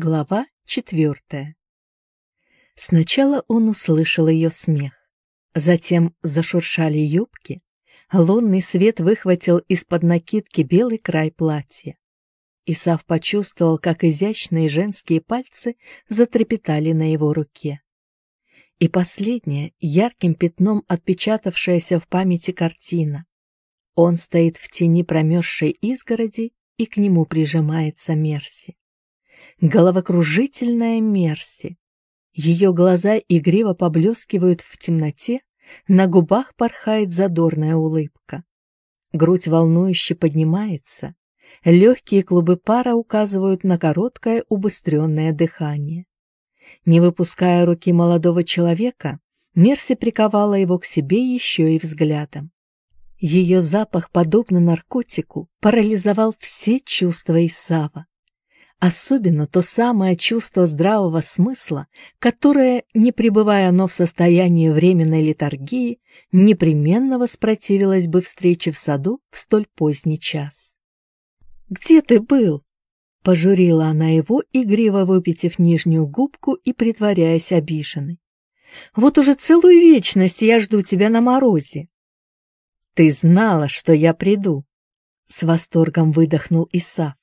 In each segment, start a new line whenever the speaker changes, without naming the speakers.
Глава четвертая Сначала он услышал ее смех. Затем зашуршали юбки. Лунный свет выхватил из-под накидки белый край платья. Исав почувствовал, как изящные женские пальцы затрепетали на его руке. И последняя, ярким пятном отпечатавшаяся в памяти картина. Он стоит в тени промерзшей изгороди, и к нему прижимается Мерси головокружительная Мерси. Ее глаза игриво поблескивают в темноте, на губах порхает задорная улыбка. Грудь волнующе поднимается, легкие клубы пара указывают на короткое убыстренное дыхание. Не выпуская руки молодого человека, Мерси приковала его к себе еще и взглядом. Ее запах, подобно наркотику, парализовал все чувства Исава. Особенно то самое чувство здравого смысла, которое, не пребывая оно в состоянии временной литургии, непременно воспротивилось бы встрече в саду в столь поздний час. «Где ты был?» — пожурила она его, игриво выпитив нижнюю губку и притворяясь обиженной. «Вот уже целую вечность я жду тебя на морозе». «Ты знала, что я приду!» — с восторгом выдохнул Исаф.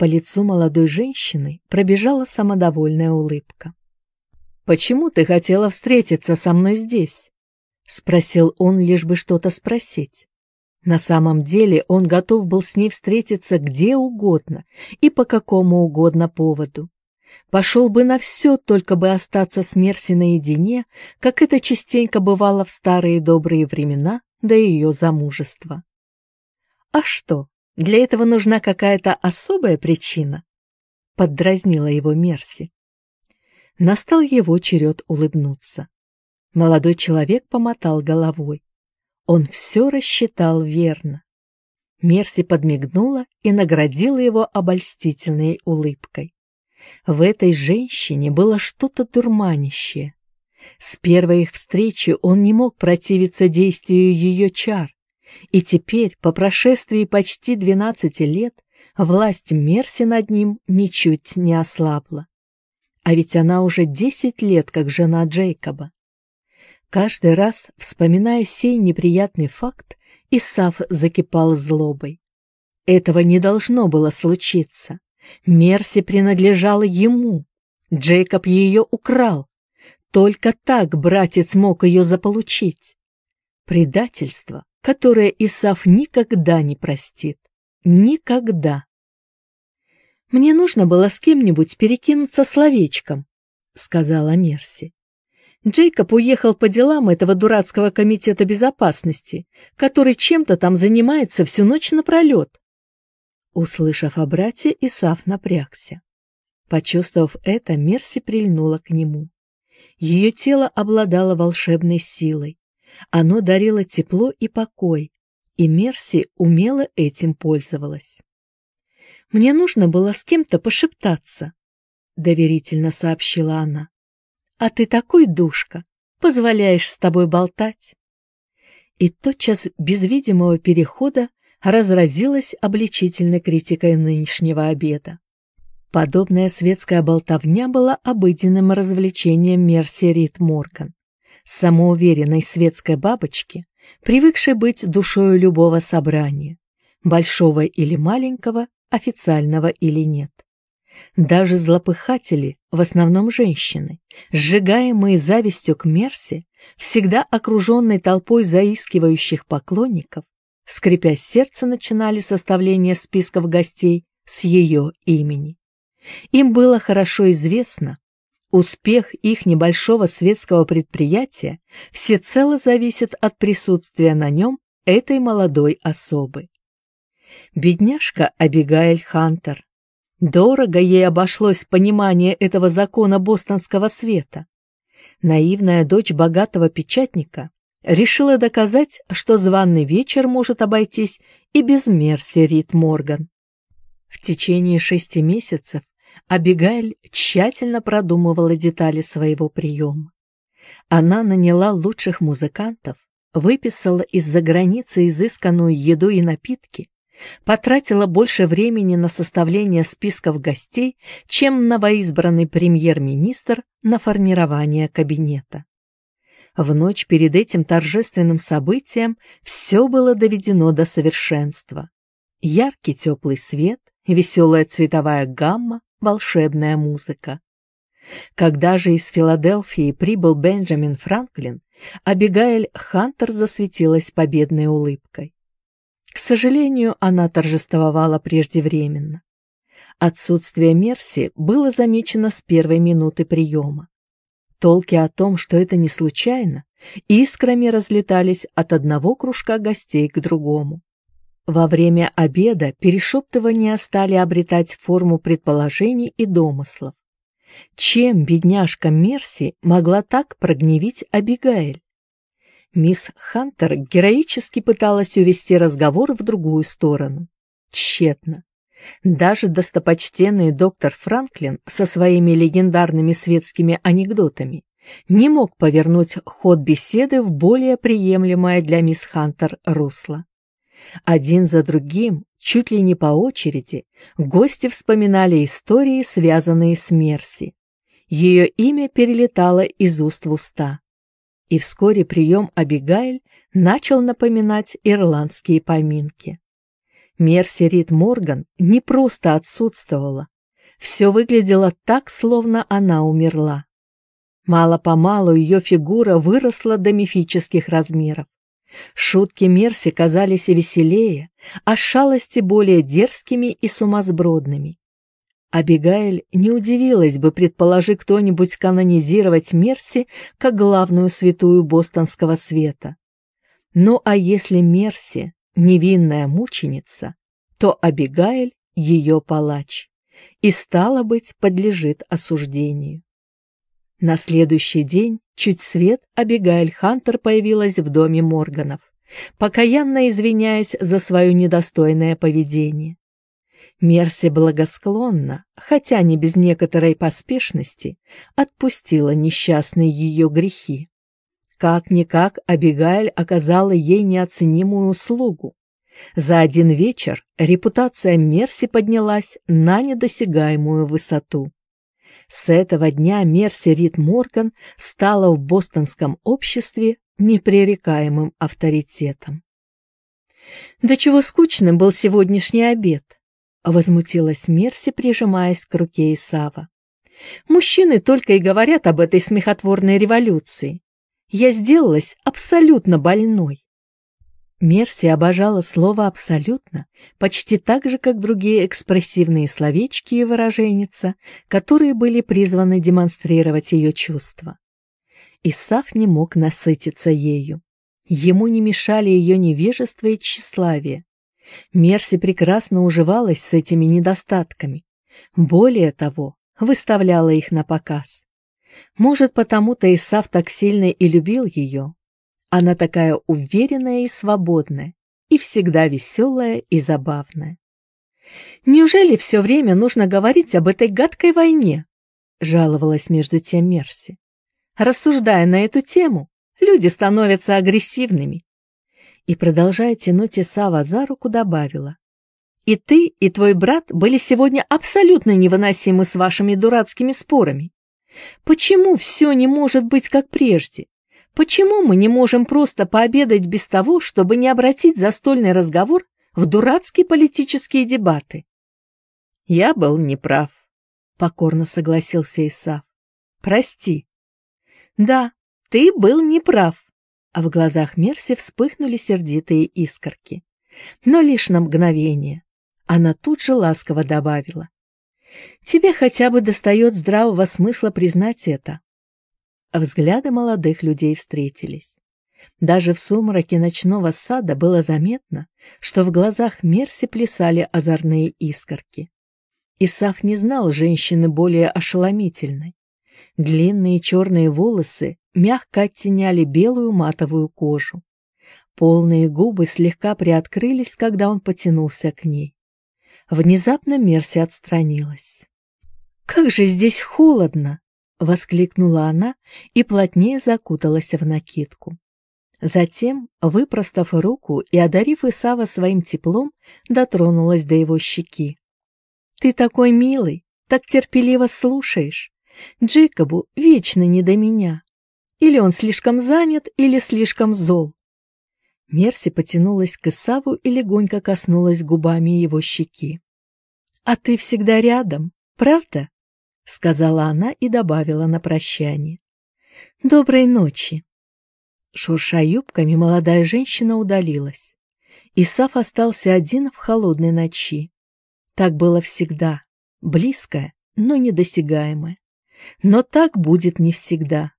По лицу молодой женщины пробежала самодовольная улыбка. «Почему ты хотела встретиться со мной здесь?» — спросил он, лишь бы что-то спросить. На самом деле он готов был с ней встретиться где угодно и по какому угодно поводу. Пошел бы на все, только бы остаться с Мерси наедине, как это частенько бывало в старые добрые времена до ее замужества. А что, для этого нужна какая-то особая причина, — поддразнила его Мерси. Настал его черед улыбнуться. Молодой человек помотал головой. Он все рассчитал верно. Мерси подмигнула и наградила его обольстительной улыбкой. В этой женщине было что-то дурманящее. С первой их встречи он не мог противиться действию ее чар, и теперь, по прошествии почти двенадцати лет, власть Мерси над ним ничуть не ослабла. А ведь она уже десять лет как жена Джейкоба. Каждый раз, вспоминая сей неприятный факт, Исаф закипал злобой. Этого не должно было случиться. Мерси принадлежала ему. Джейкоб ее украл. Только так братец мог ее заполучить. Предательство которое Исаф никогда не простит. Никогда. «Мне нужно было с кем-нибудь перекинуться словечком», — сказала Мерси. Джейкоб уехал по делам этого дурацкого комитета безопасности, который чем-то там занимается всю ночь напролет. Услышав о брате, Исаф напрягся. Почувствовав это, Мерси прильнула к нему. Ее тело обладало волшебной силой. Оно дарило тепло и покой, и Мерси умело этим пользовалась. «Мне нужно было с кем-то пошептаться», — доверительно сообщила она. «А ты такой душка, позволяешь с тобой болтать». И тотчас без видимого перехода разразилась обличительной критикой нынешнего обеда. Подобная светская болтовня была обыденным развлечением Мерси Рид Морган самоуверенной светской бабочки, привыкшей быть душою любого собрания, большого или маленького, официального или нет. Даже злопыхатели, в основном женщины, сжигаемые завистью к Мерсе, всегда окруженной толпой заискивающих поклонников, скрипя сердце, начинали составление списков гостей с ее имени. Им было хорошо известно, Успех их небольшого светского предприятия всецело зависит от присутствия на нем этой молодой особы. Бедняжка Абигаэль Хантер. Дорого ей обошлось понимание этого закона бостонского света. Наивная дочь богатого печатника решила доказать, что званый вечер может обойтись и без Мерси Рид Морган. В течение шести месяцев Абигайль тщательно продумывала детали своего приема. Она наняла лучших музыкантов, выписала из-за границы изысканную еду и напитки, потратила больше времени на составление списков гостей, чем новоизбранный премьер-министр на формирование кабинета. В ночь перед этим торжественным событием все было доведено до совершенства. Яркий теплый свет, веселая цветовая гамма, волшебная музыка. Когда же из Филадельфии прибыл Бенджамин Франклин, Абигаэль Хантер засветилась победной улыбкой. К сожалению, она торжествовала преждевременно. Отсутствие Мерси было замечено с первой минуты приема. Толки о том, что это не случайно, искрами разлетались от одного кружка гостей к другому. Во время обеда перешептывания стали обретать форму предположений и домыслов. Чем бедняжка Мерси могла так прогневить Абигаэль? Мисс Хантер героически пыталась увести разговор в другую сторону. Тщетно. Даже достопочтенный доктор Франклин со своими легендарными светскими анекдотами не мог повернуть ход беседы в более приемлемое для мисс Хантер русло. Один за другим, чуть ли не по очереди, гости вспоминали истории, связанные с Мерси. Ее имя перелетало из уст в уста. И вскоре прием Абигайль начал напоминать ирландские поминки. Мерси Рид Морган не просто отсутствовала. Все выглядело так, словно она умерла. Мало-помалу ее фигура выросла до мифических размеров. Шутки Мерси казались веселее, а шалости более дерзкими и сумасбродными. Абигаэль не удивилась бы, предположи кто-нибудь канонизировать Мерси как главную святую бостонского света. Ну а если Мерси — невинная мученица, то Абигаэль — ее палач, и, стало быть, подлежит осуждению. На следующий день, чуть свет, Абигаэль Хантер появилась в доме Морганов, покаянно извиняясь за свое недостойное поведение. Мерси благосклонно, хотя не без некоторой поспешности, отпустила несчастные ее грехи. Как-никак Абигаэль оказала ей неоценимую услугу. За один вечер репутация Мерси поднялась на недосягаемую высоту. С этого дня Мерси Рид Морган стала в бостонском обществе непререкаемым авторитетом. «Да чего скучным был сегодняшний обед!» — возмутилась Мерси, прижимаясь к руке Исава. «Мужчины только и говорят об этой смехотворной революции. Я сделалась абсолютно больной. Мерси обожала слово «абсолютно» почти так же, как другие экспрессивные словечки и выраженница, которые были призваны демонстрировать ее чувства. Исаф не мог насытиться ею. Ему не мешали ее невежество и тщеславие. Мерси прекрасно уживалась с этими недостатками. Более того, выставляла их на показ. Может, потому-то Исаф так сильно и любил ее, она такая уверенная и свободная, и всегда веселая и забавная. «Неужели все время нужно говорить об этой гадкой войне?» — жаловалась между тем Мерси. «Рассуждая на эту тему, люди становятся агрессивными». И, продолжая тянуть Исава за руку, добавила. «И ты, и твой брат были сегодня абсолютно невыносимы с вашими дурацкими спорами. Почему все не может быть как прежде? Почему мы не можем просто пообедать без того, чтобы не обратить застольный разговор в дурацкие политические дебаты? Я был неправ, покорно согласился Исав. Прости. Да, ты был неправ. А в глазах Мерси вспыхнули сердитые искорки. Но лишь на мгновение. Она тут же ласково добавила. Тебе хотя бы достает здравого смысла признать это. Взгляды молодых людей встретились. Даже в сумраке ночного сада было заметно, что в глазах Мерси плясали озорные искорки. Исаф не знал женщины более ошеломительной. Длинные черные волосы мягко оттеняли белую матовую кожу. Полные губы слегка приоткрылись, когда он потянулся к ней. Внезапно Мерси отстранилась. «Как же здесь холодно!» — воскликнула она и плотнее закуталась в накидку. Затем, выпростав руку и одарив Исава своим теплом, дотронулась до его щеки. «Ты такой милый, так терпеливо слушаешь. Джейкобу вечно не до меня. Или он слишком занят, или слишком зол». Мерси потянулась к Исаву и легонько коснулась губами его щеки. «А ты всегда рядом, правда?» — сказала она и добавила на прощание. «Доброй ночи!» Шурша юбками, молодая женщина удалилась. Исаф остался один в холодной ночи. Так было всегда, близкое, но недосягаемое. Но так будет не всегда.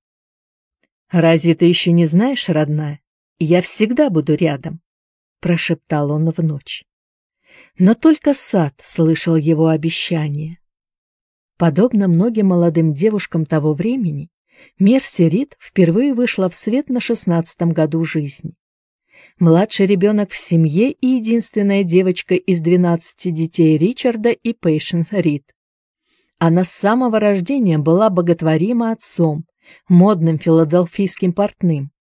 «Разве ты еще не знаешь, родная? Я всегда буду рядом», — прошептал он в ночь. Но только сад слышал его обещание. Подобно многим молодым девушкам того времени, Мерси Рид впервые вышла в свет на шестнадцатом году жизни. Младший ребенок в семье и единственная девочка из двенадцати детей Ричарда и Пейшенс Рид. Она с самого рождения была боготворима отцом, модным филадельфийским портным.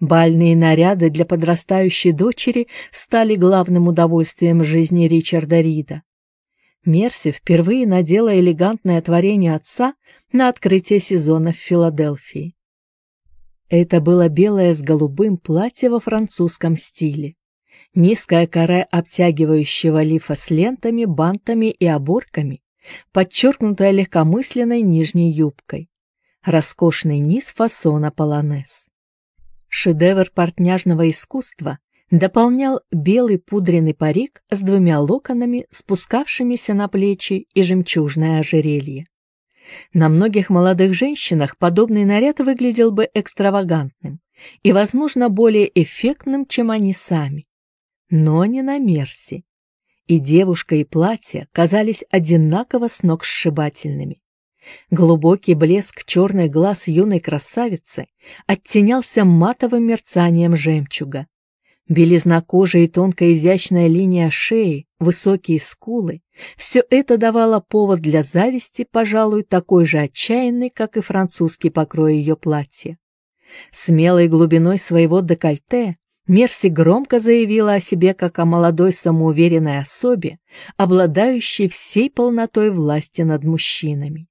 Бальные наряды для подрастающей дочери стали главным удовольствием жизни Ричарда Рида. Мерси впервые надела элегантное творение отца на открытие сезона в Филадельфии. Это было белое с голубым платье во французском стиле. Низкая кора обтягивающего лифа с лентами, бантами и оборками, подчеркнутая легкомысленной нижней юбкой. Роскошный низ фасона полонез. Шедевр портняжного искусства дополнял белый пудренный парик с двумя локонами, спускавшимися на плечи и жемчужное ожерелье. На многих молодых женщинах подобный наряд выглядел бы экстравагантным и, возможно, более эффектным, чем они сами. Но не на Мерси. И девушка, и платье казались одинаково сногсшибательными. Глубокий блеск черных глаз юной красавицы оттенялся матовым мерцанием жемчуга. Белизна кожи и тонкая изящная линия шеи, высокие скулы — все это давало повод для зависти, пожалуй, такой же отчаянный, как и французский покрой ее платья. Смелой глубиной своего декольте Мерси громко заявила о себе как о молодой самоуверенной особе, обладающей всей полнотой власти над мужчинами.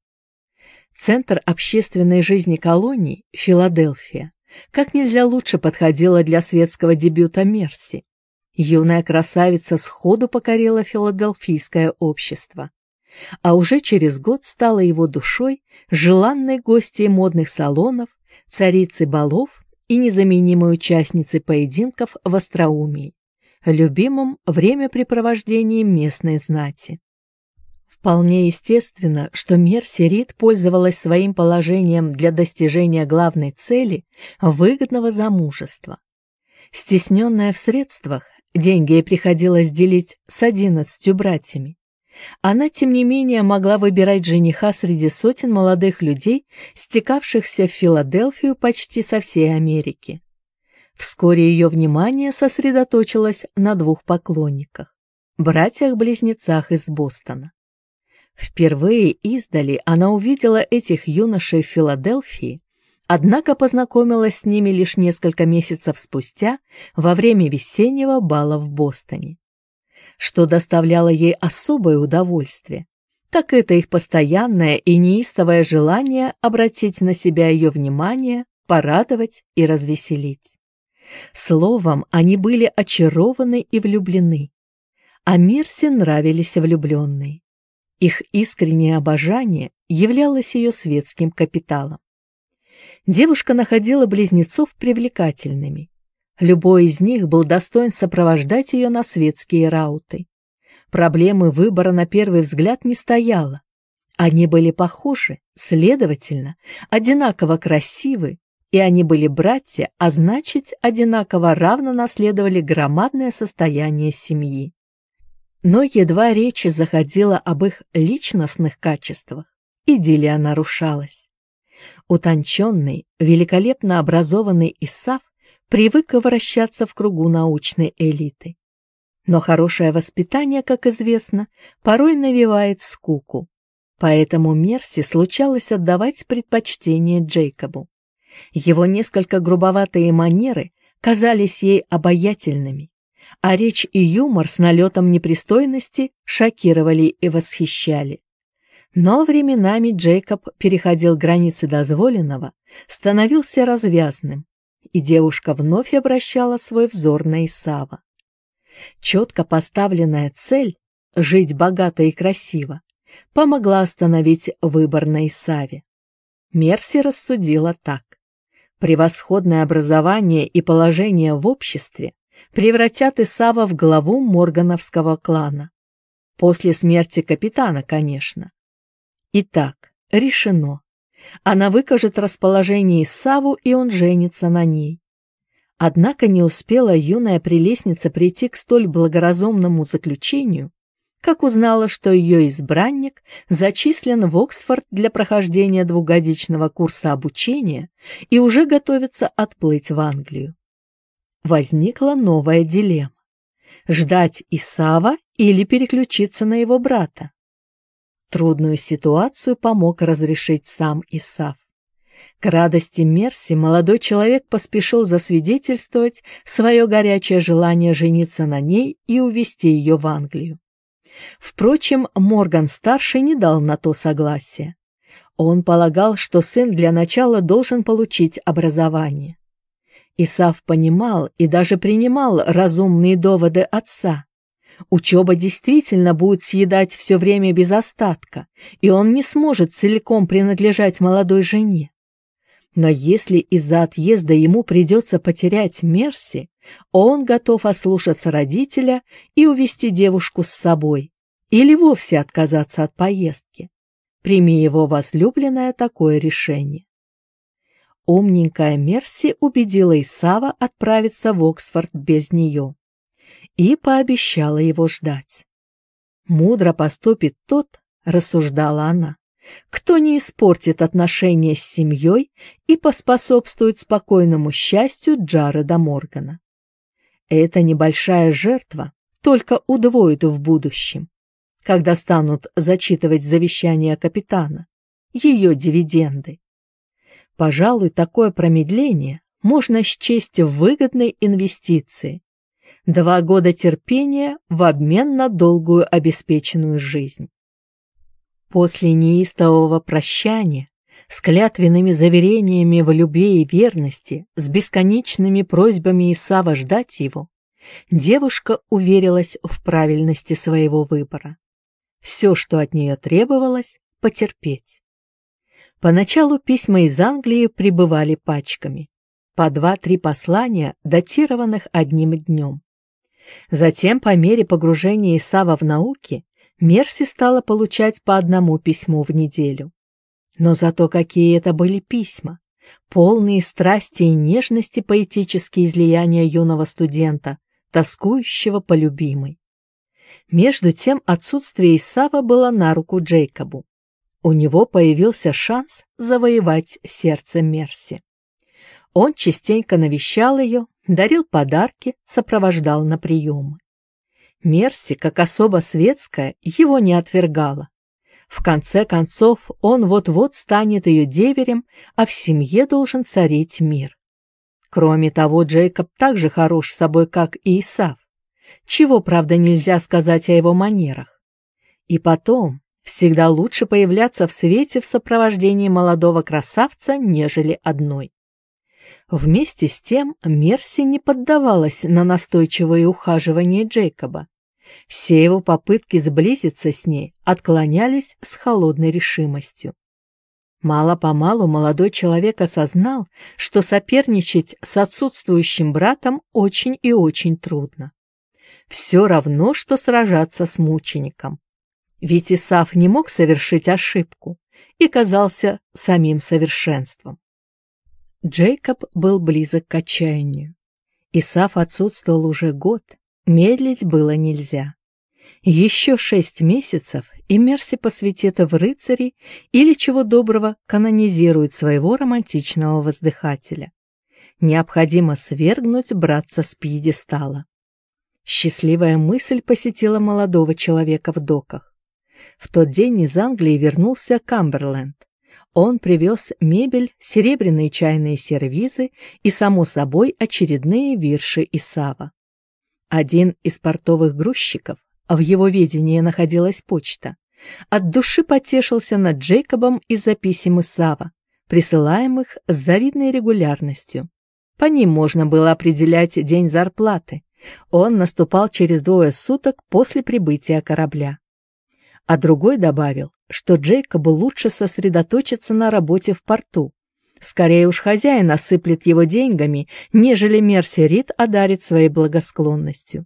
Центр общественной жизни колонии, Филадельфия, как нельзя лучше подходила для светского дебюта Мерси. Юная красавица сходу покорила филадельфийское общество, а уже через год стала его душой, желанной гостьей модных салонов, царицей балов и незаменимой участницей поединков в остроумии, любимым времяпрепровождением местной знати. Вполне естественно, что Мерси Рид пользовалась своим положением для достижения главной цели – выгодного замужества. Стесненная в средствах, деньги ей приходилось делить с одиннадцатью братьями. Она, тем не менее, могла выбирать жениха среди сотен молодых людей, стекавшихся в Филадельфию почти со всей Америки. Вскоре ее внимание сосредоточилось на двух поклонниках – братьях-близнецах из Бостона. Впервые издали она увидела этих юношей в Филадельфии, однако познакомилась с ними лишь несколько месяцев спустя во время весеннего бала в Бостоне. Что доставляло ей особое удовольствие, так это их постоянное и неистовое желание обратить на себя ее внимание, порадовать и развеселить. Словом, они были очарованы и влюблены. А Мирсе нравились влюбленные. Их искреннее обожание являлось ее светским капиталом. Девушка находила близнецов привлекательными. Любой из них был достоин сопровождать ее на светские рауты. Проблемы выбора на первый взгляд не стояло. Они были похожи, следовательно, одинаково красивы, и они были братья, а значит, одинаково равно наследовали громадное состояние семьи. Но едва речь заходила об их личностных качествах, идиллия нарушалась. Утонченный, великолепно образованный Исав привык вращаться в кругу научной элиты. Но хорошее воспитание, как известно, порой навевает скуку. Поэтому Мерси случалось отдавать предпочтение Джейкобу. Его несколько грубоватые манеры казались ей обаятельными, а речь и юмор с налетом непристойности шокировали и восхищали. Но временами Джейкоб переходил границы дозволенного, становился развязным, и девушка вновь обращала свой взор на Исава. Четко поставленная цель — жить богато и красиво — помогла остановить выбор на Исаве. Мерси рассудила так. Превосходное образование и положение в обществе превратят Исава в главу моргановского клана. После смерти капитана, конечно. Итак, решено. Она выкажет расположение Исаву, и он женится на ней. Однако не успела юная прелестница прийти к столь благоразумному заключению, как узнала, что ее избранник зачислен в Оксфорд для прохождения двухгодичного курса обучения и уже готовится отплыть в Англию. Возникла новая дилемма – ждать Исава или переключиться на его брата. Трудную ситуацию помог разрешить сам Исав. К радости Мерси молодой человек поспешил засвидетельствовать свое горячее желание жениться на ней и увезти ее в Англию. Впрочем, Морган-старший не дал на то согласия. Он полагал, что сын для начала должен получить образование. Исав понимал и даже принимал разумные доводы отца. Учеба действительно будет съедать все время без остатка, и он не сможет целиком принадлежать молодой жене. Но если из-за отъезда ему придется потерять Мерси, он готов ослушаться родителя и увести девушку с собой, или вовсе отказаться от поездки. Прими его возлюбленное такое решение. Умненькая Мерси убедила Исава отправиться в Оксфорд без нее и пообещала его ждать. «Мудро поступит тот, — рассуждала она, — кто не испортит отношения с семьей и поспособствует спокойному счастью Джареда Моргана. Эта небольшая жертва только удвоит в будущем, когда станут зачитывать завещание капитана, ее дивиденды. Пожалуй, такое промедление можно счесть выгодной инвестицией, Два года терпения в обмен на долгую обеспеченную жизнь. После неистового прощания, с клятвенными заверениями в любви и верности, с бесконечными просьбами Исава ждать его, девушка уверилась в правильности своего выбора. Все, что от нее требовалось, потерпеть. Поначалу письма из Англии прибывали пачками по два-три послания, датированных одним днем. Затем, по мере погружения Исава в науки, Мерси стала получать по одному письму в неделю. Но зато какие это были письма! Полные страсти и нежности поэтические излияния юного студента, тоскующего по любимой. Между тем отсутствие Исава было на руку Джейкобу. У него появился шанс завоевать сердце Мерси. Он частенько навещал ее, дарил подарки, сопровождал на приемы. Мерси, как особо светская, его не отвергала. В конце концов, он вот-вот станет ее деверем, а в семье должен царить мир. Кроме того, Джейкоб так же хорош собой, как и Исав. Чего, правда, нельзя сказать о его манерах. И потом, всегда лучше появляться в свете в сопровождении молодого красавца, нежели одной. Вместе с тем Мерси не поддавалась на настойчивое ухаживание Джейкоба. Все его попытки сблизиться с ней отклонялись с холодной решимостью. Мало-помалу молодой человек осознал, что соперничать с отсутствующим братом очень и очень трудно. Все равно, что сражаться с мучеником. Ведь Исаф не мог совершить ошибку и казался самим совершенством. Джейкоб был близок к отчаянию. Исаф отсутствовал уже год, медлить было нельзя. Еще шесть месяцев, и Мерси посвятит в рыцари или, чего доброго, канонизирует своего романтичного воздыхателя. Необходимо свергнуть братца с пьедестала. Счастливая мысль посетила молодого человека в доках. В тот день из Англии вернулся Камберленд. Он привез мебель, серебряные чайные сервизы и, само собой, очередные вирши Исава. Один из портовых грузчиков, а в его ведении находилась почта, от души потешился над Джейкобом из-за писем Исава, присылаемых с завидной регулярностью. По ним можно было определять день зарплаты. Он наступал через двое суток после прибытия корабля. А другой добавил, что Джейкобу лучше сосредоточиться на работе в порту. Скорее уж хозяин осыплет его деньгами, нежели Мерси Рид одарит своей благосклонностью.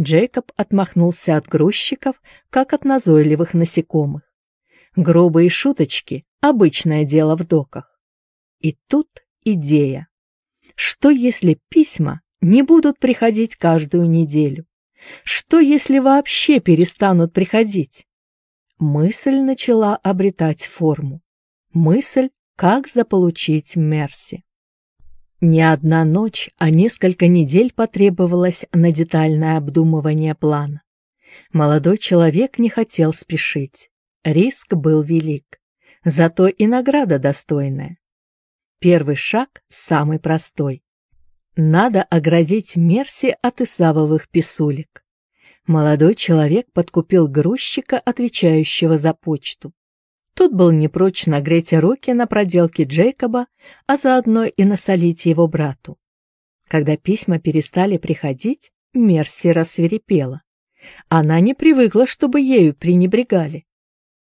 Джейкоб отмахнулся от грузчиков, как от назойливых насекомых. Грубые шуточки — обычное дело в доках. И тут идея. Что если письма не будут приходить каждую неделю? Что если вообще перестанут приходить? Мысль начала обретать форму. Мысль, как заполучить Мерси. Не одна ночь, а несколько недель потребовалось на детальное обдумывание плана. Молодой человек не хотел спешить. Риск был велик, зато и награда достойная. Первый шаг самый простой. Надо оградить Мерси от Исавовых писулек. Молодой человек подкупил грузчика, отвечающего за почту. Тут был не прочь нагреть руки на проделки Джейкоба, а заодно и насолить его брату. Когда письма перестали приходить, Мерси рассверепела. Она не привыкла, чтобы ею пренебрегали.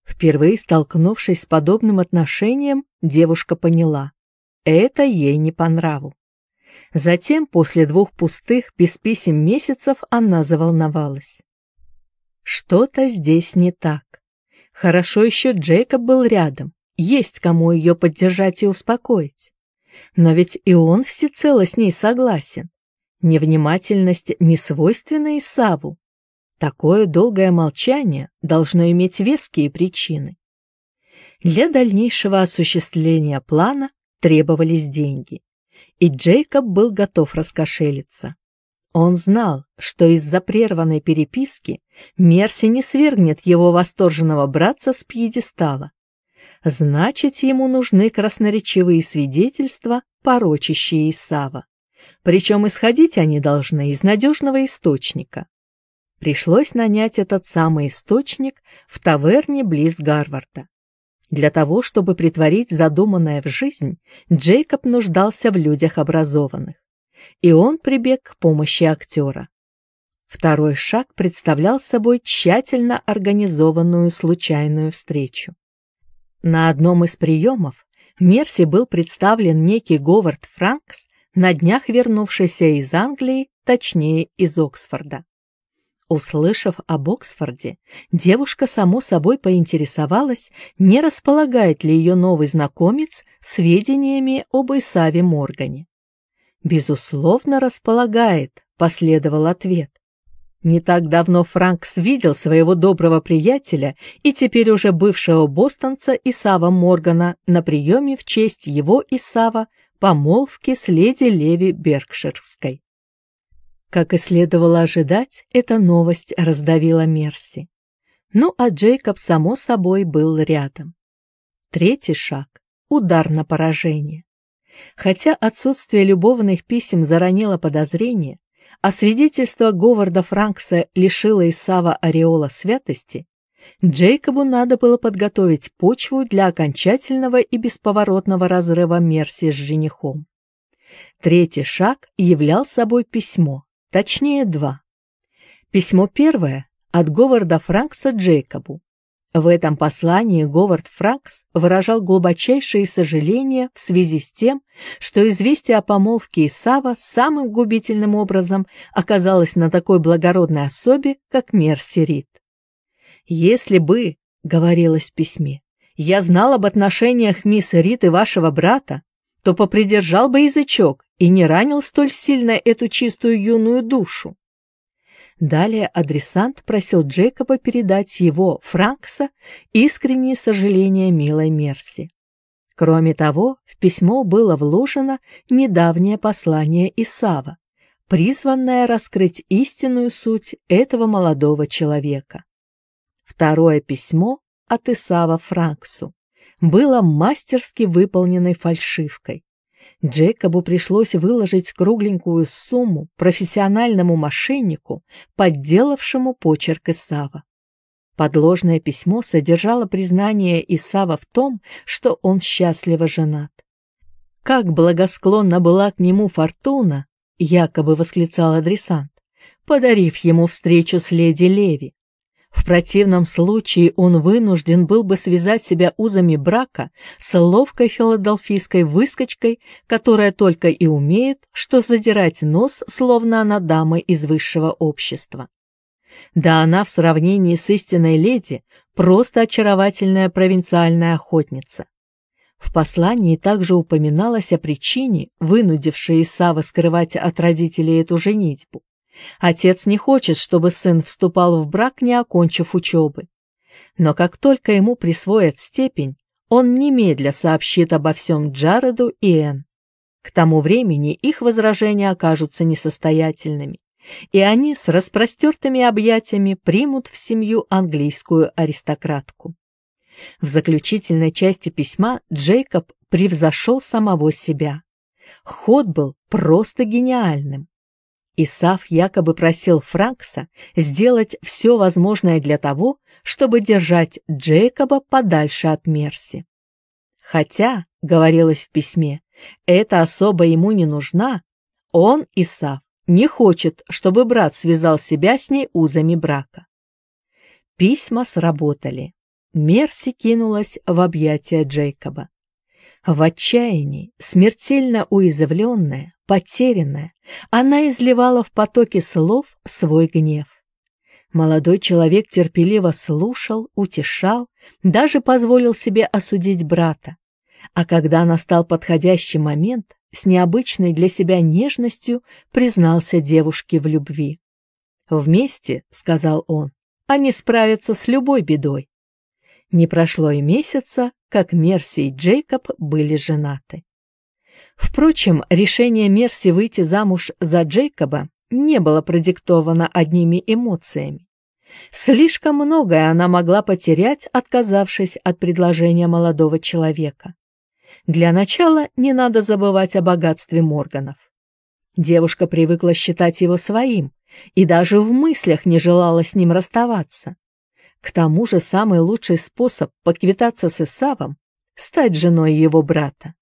Впервые столкнувшись с подобным отношением, девушка поняла — это ей не по нраву. Затем, после двух пустых, без писем месяцев, она заволновалась. Что-то здесь не так. Хорошо еще Джейкоб был рядом, есть кому ее поддержать и успокоить. Но ведь и он всецело с ней согласен. Невнимательность не свойственна Исаву. Такое долгое молчание должно иметь веские причины. Для дальнейшего осуществления плана требовались деньги, и Джейкоб был готов раскошелиться. Он знал, что из-за прерванной переписки Мерси не свергнет его восторженного братца с пьедестала. Значит, ему нужны красноречивые свидетельства, порочащие Исава. Причем исходить они должны из надежного источника. Пришлось нанять этот самый источник в таверне близ Гарварда. Для того, чтобы притворить задуманное в жизнь, Джейкоб нуждался в людях образованных и он прибег к помощи актера. Второй шаг представлял собой тщательно организованную случайную встречу. На одном из приемов Мерси был представлен некий Говард Франкс, на днях вернувшийся из Англии, точнее из Оксфорда. Услышав об Оксфорде, девушка само собой поинтересовалась, не располагает ли ее новый знакомец сведениями об Исаве Моргане. «Безусловно, располагает», — последовал ответ. Не так давно Франкс видел своего доброго приятеля и теперь уже бывшего бостонца Исава Моргана на приеме в честь его Исава помолвки с леди Леви Беркширской. Как и следовало ожидать, эта новость раздавила Мерси. Ну а Джейкоб, само собой, был рядом. Третий шаг — удар на поражение. Хотя отсутствие любовных писем заронило подозрение, а свидетельство Говарда Франкса лишило Исава ореола святости, Джейкобу надо было подготовить почву для окончательного и бесповоротного разрыва Мерси с женихом. Третий шаг являл собой письмо, точнее два. Письмо первое от Говарда Франкса Джейкобу, в этом послании Говард Фракс выражал глубочайшее сожаление в связи с тем, что известие о помолвке Исава самым губительным образом оказалось на такой благородной особе, как Мерси Рид. «Если бы, — говорилось в письме, — я знал об отношениях мисс Рид и вашего брата, то попридержал бы язычок и не ранил столь сильно эту чистую юную душу. Далее адресант просил Джейкоба передать его, Франкса, искренние сожаления милой Мерси. Кроме того, в письмо было вложено недавнее послание Исава, призванное раскрыть истинную суть этого молодого человека. Второе письмо от Исава Франксу было мастерски выполненной фальшивкой. Джейкобу пришлось выложить кругленькую сумму профессиональному мошеннику, подделавшему почерк Исава. Подложное письмо содержало признание Исава в том, что он счастливо женат. Как благосклонна была к нему фортуна, якобы восклицал адресант, подарив ему встречу с леди Леви. В противном случае он вынужден был бы связать себя узами брака с ловкой филадельфийской выскочкой, которая только и умеет, что задирать нос, словно она дама из высшего общества. Да она в сравнении с истинной леди просто очаровательная провинциальная охотница. В послании также упоминалось о причине, вынудившей Исава скрывать от родителей эту женитьбу. Отец не хочет, чтобы сын вступал в брак, не окончив учебы. Но как только ему присвоят степень, он немедля сообщит обо всем Джареду и Энн. К тому времени их возражения окажутся несостоятельными, и они с распростертыми объятиями примут в семью английскую аристократку. В заключительной части письма Джейкоб превзошел самого себя. Ход был просто гениальным. Исаф якобы просил Франкса сделать все возможное для того, чтобы держать Джейкоба подальше от Мерси. Хотя, говорилось в письме, эта особа ему не нужна, он, Исаф, не хочет, чтобы брат связал себя с ней узами брака. Письма сработали. Мерси кинулась в объятия Джейкоба. В отчаянии, смертельно уязвленная, потерянная, она изливала в потоке слов свой гнев. Молодой человек терпеливо слушал, утешал, даже позволил себе осудить брата. А когда настал подходящий момент, с необычной для себя нежностью признался девушке в любви. «Вместе, — сказал он, — они справятся с любой бедой. Не прошло и месяца, как Мерси и Джейкоб были женаты. Впрочем, решение Мерси выйти замуж за Джейкоба не было продиктовано одними эмоциями. Слишком многое она могла потерять, отказавшись от предложения молодого человека. Для начала не надо забывать о богатстве Морганов. Девушка привыкла считать его своим и даже в мыслях не желала с ним расставаться. К тому же самый лучший способ поквитаться с Исавом — стать женой его брата.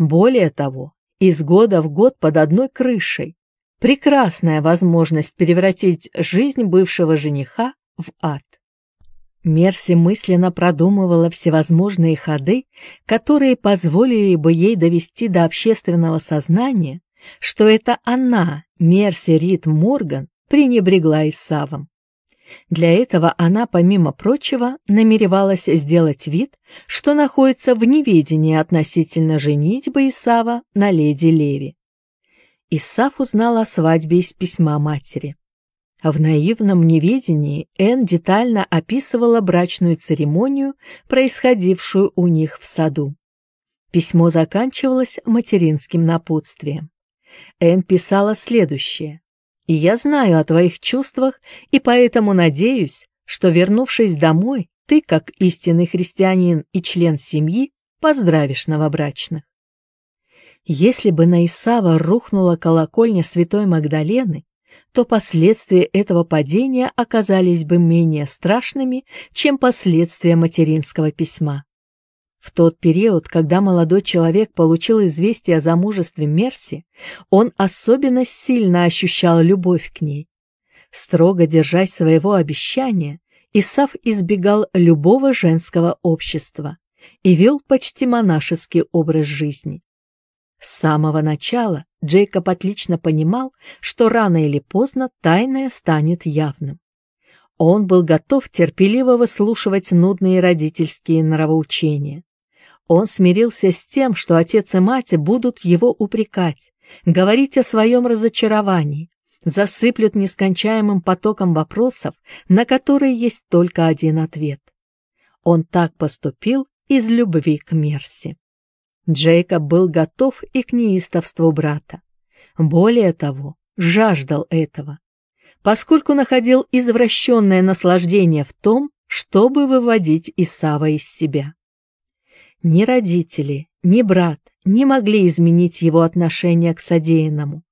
Более того, из года в год под одной крышей. Прекрасная возможность превратить жизнь бывшего жениха в ад. Мерси мысленно продумывала всевозможные ходы, которые позволили бы ей довести до общественного сознания, что это она, Мерси Рид Морган, пренебрегла Исавом. Для этого она, помимо прочего, намеревалась сделать вид, что находится в неведении относительно женитьбы Исава на леди Леви. Исав узнал о свадьбе из письма матери. В наивном неведении Энн детально описывала брачную церемонию, происходившую у них в саду. Письмо заканчивалось материнским напутствием. Энн писала следующее и я знаю о твоих чувствах, и поэтому надеюсь, что, вернувшись домой, ты, как истинный христианин и член семьи, поздравишь новобрачных. Если бы на Исава рухнула колокольня святой Магдалены, то последствия этого падения оказались бы менее страшными, чем последствия материнского письма. В тот период, когда молодой человек получил известие о замужестве Мерси, он особенно сильно ощущал любовь к ней. Строго держась своего обещания, Исав избегал любого женского общества и вел почти монашеский образ жизни. С самого начала Джейкоб отлично понимал, что рано или поздно тайное станет явным. Он был готов терпеливо выслушивать нудные родительские нравоучения. Он смирился с тем, что отец и мать будут его упрекать, говорить о своем разочаровании, засыплют нескончаемым потоком вопросов, на которые есть только один ответ. Он так поступил из любви к Мерси. Джейкоб был готов и к неистовству брата. Более того, жаждал этого, поскольку находил извращенное наслаждение в том, чтобы выводить Исава из себя. Ни родители, ни брат не могли изменить его отношение к содеянному.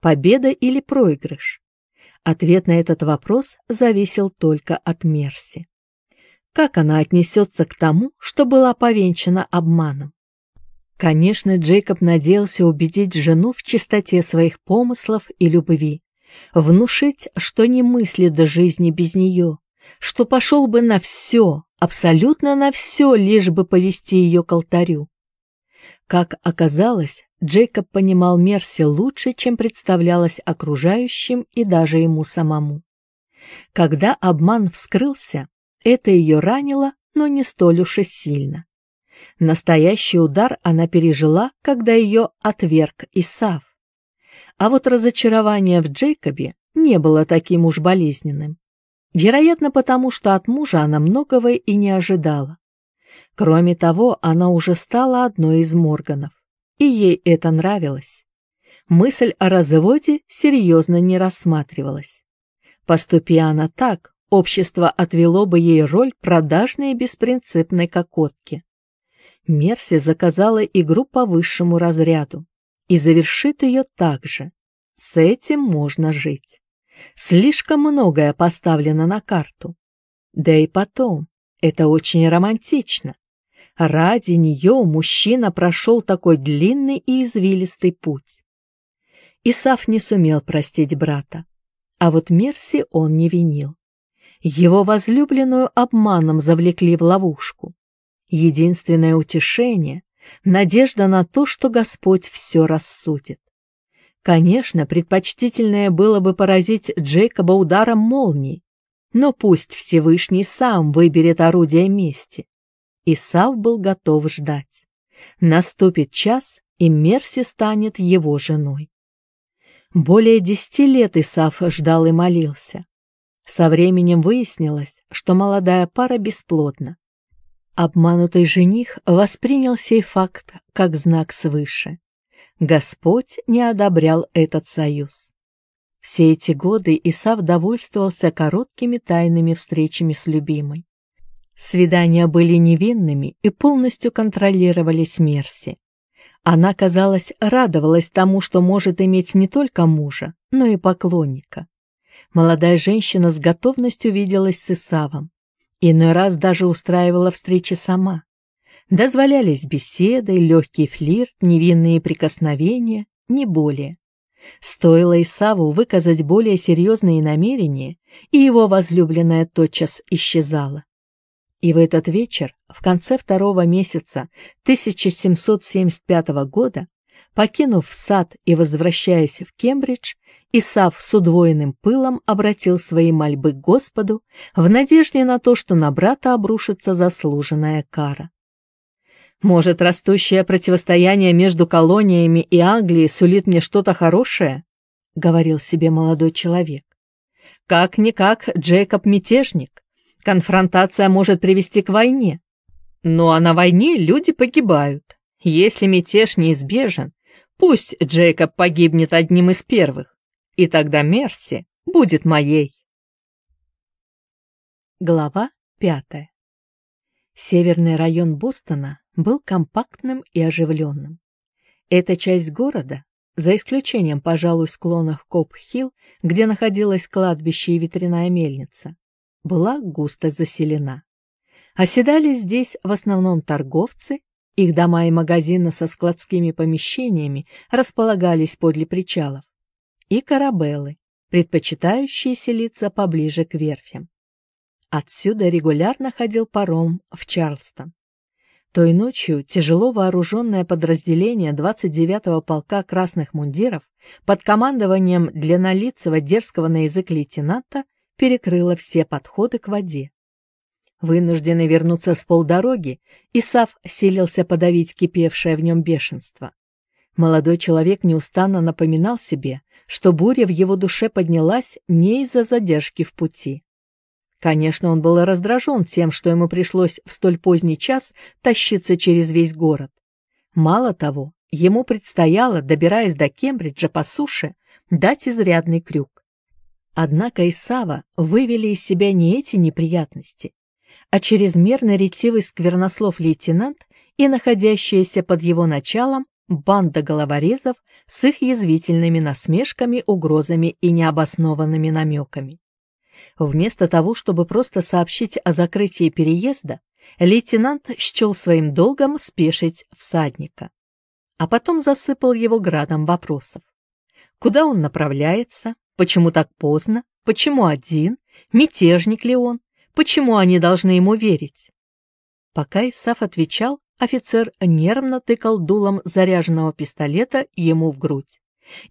Победа или проигрыш? Ответ на этот вопрос зависел только от Мерси. Как она отнесется к тому, что была повенчана обманом? Конечно, Джейкоб надеялся убедить жену в чистоте своих помыслов и любви, внушить, что не мыслит до жизни без нее, что пошел бы на все, абсолютно на все, лишь бы повести ее к алтарю. Как оказалось, Джейкоб понимал Мерси лучше, чем представлялось окружающим и даже ему самому. Когда обман вскрылся, это ее ранило, но не столь уж и сильно. Настоящий удар она пережила, когда ее отверг Исав. А вот разочарование в Джейкобе не было таким уж болезненным. Вероятно, потому что от мужа она многого и не ожидала. Кроме того, она уже стала одной из Морганов, и ей это нравилось. Мысль о разводе серьезно не рассматривалась. Поступи она так, общество отвело бы ей роль продажной и беспринципной кокотки. Мерси заказала игру по высшему разряду и завершит ее так же. С этим можно жить. Слишком многое поставлено на карту. Да и потом, это очень романтично. Ради нее мужчина прошел такой длинный и извилистый путь. Исаф не сумел простить брата, а вот Мерси он не винил. Его возлюбленную обманом завлекли в ловушку. Единственное утешение — надежда на то, что Господь все рассудит. Конечно, предпочтительнее было бы поразить Джейкоба ударом молнии, но пусть Всевышний сам выберет орудие мести. Исав был готов ждать. Наступит час, и Мерси станет его женой. Более десяти лет Исаф ждал и молился. Со временем выяснилось, что молодая пара бесплодна. Обманутый жених воспринял сей факт как знак свыше. Господь не одобрял этот союз. Все эти годы Исав довольствовался короткими тайными встречами с любимой. Свидания были невинными и полностью контролировались Мерси. Она, казалось, радовалась тому, что может иметь не только мужа, но и поклонника. Молодая женщина с готовностью виделась с Исавом. Иной раз даже устраивала встречи сама. Дозволялись беседы, легкий флирт, невинные прикосновения, не более. Стоило Исаву выказать более серьезные намерения, и его возлюбленная тотчас исчезала. И в этот вечер, в конце второго месяца 1775 года, покинув сад и возвращаясь в Кембридж, Исав с удвоенным пылом обратил свои мольбы к Господу в надежде на то, что на брата обрушится заслуженная кара. «Может, растущее противостояние между колониями и Англией сулит мне что-то хорошее?» — говорил себе молодой человек. «Как-никак Джейкоб мятежник, Конфронтация может привести к войне. Ну а на войне люди погибают. Если мятеж неизбежен, пусть Джейкоб погибнет одним из первых, и тогда Мерси будет моей. Глава пятая. Северный район Бостона был компактным и оживленным. Эта часть города, за исключением, пожалуй, склонов Коп-Хилл, где находилось кладбище и ветряная мельница, была густо заселена. Оседали здесь в основном торговцы, их дома и магазины со складскими помещениями располагались подле причалов, и корабелы, предпочитающие селиться поближе к верфям. Отсюда регулярно ходил паром в Чарльстон. Той ночью тяжело вооруженное подразделение 29-го полка красных мундиров под командованием длиннолицего дерзкого на язык лейтенанта перекрыла все подходы к воде. Вынужденный вернуться с полдороги, Исав силился подавить кипевшее в нем бешенство. Молодой человек неустанно напоминал себе, что буря в его душе поднялась не из-за задержки в пути. Конечно, он был раздражен тем, что ему пришлось в столь поздний час тащиться через весь город. Мало того, ему предстояло, добираясь до Кембриджа по суше, дать изрядный крюк. Однако Исава вывели из себя не эти неприятности, а чрезмерно ретивый сквернослов лейтенант и находящаяся под его началом банда головорезов с их язвительными насмешками, угрозами и необоснованными намеками. Вместо того, чтобы просто сообщить о закрытии переезда, лейтенант счел своим долгом спешить всадника. А потом засыпал его градом вопросов. Куда он направляется? Почему так поздно? Почему один? Мятежник ли он? Почему они должны ему верить? Пока Исаф отвечал, офицер нервно тыкал дулом заряженного пистолета ему в грудь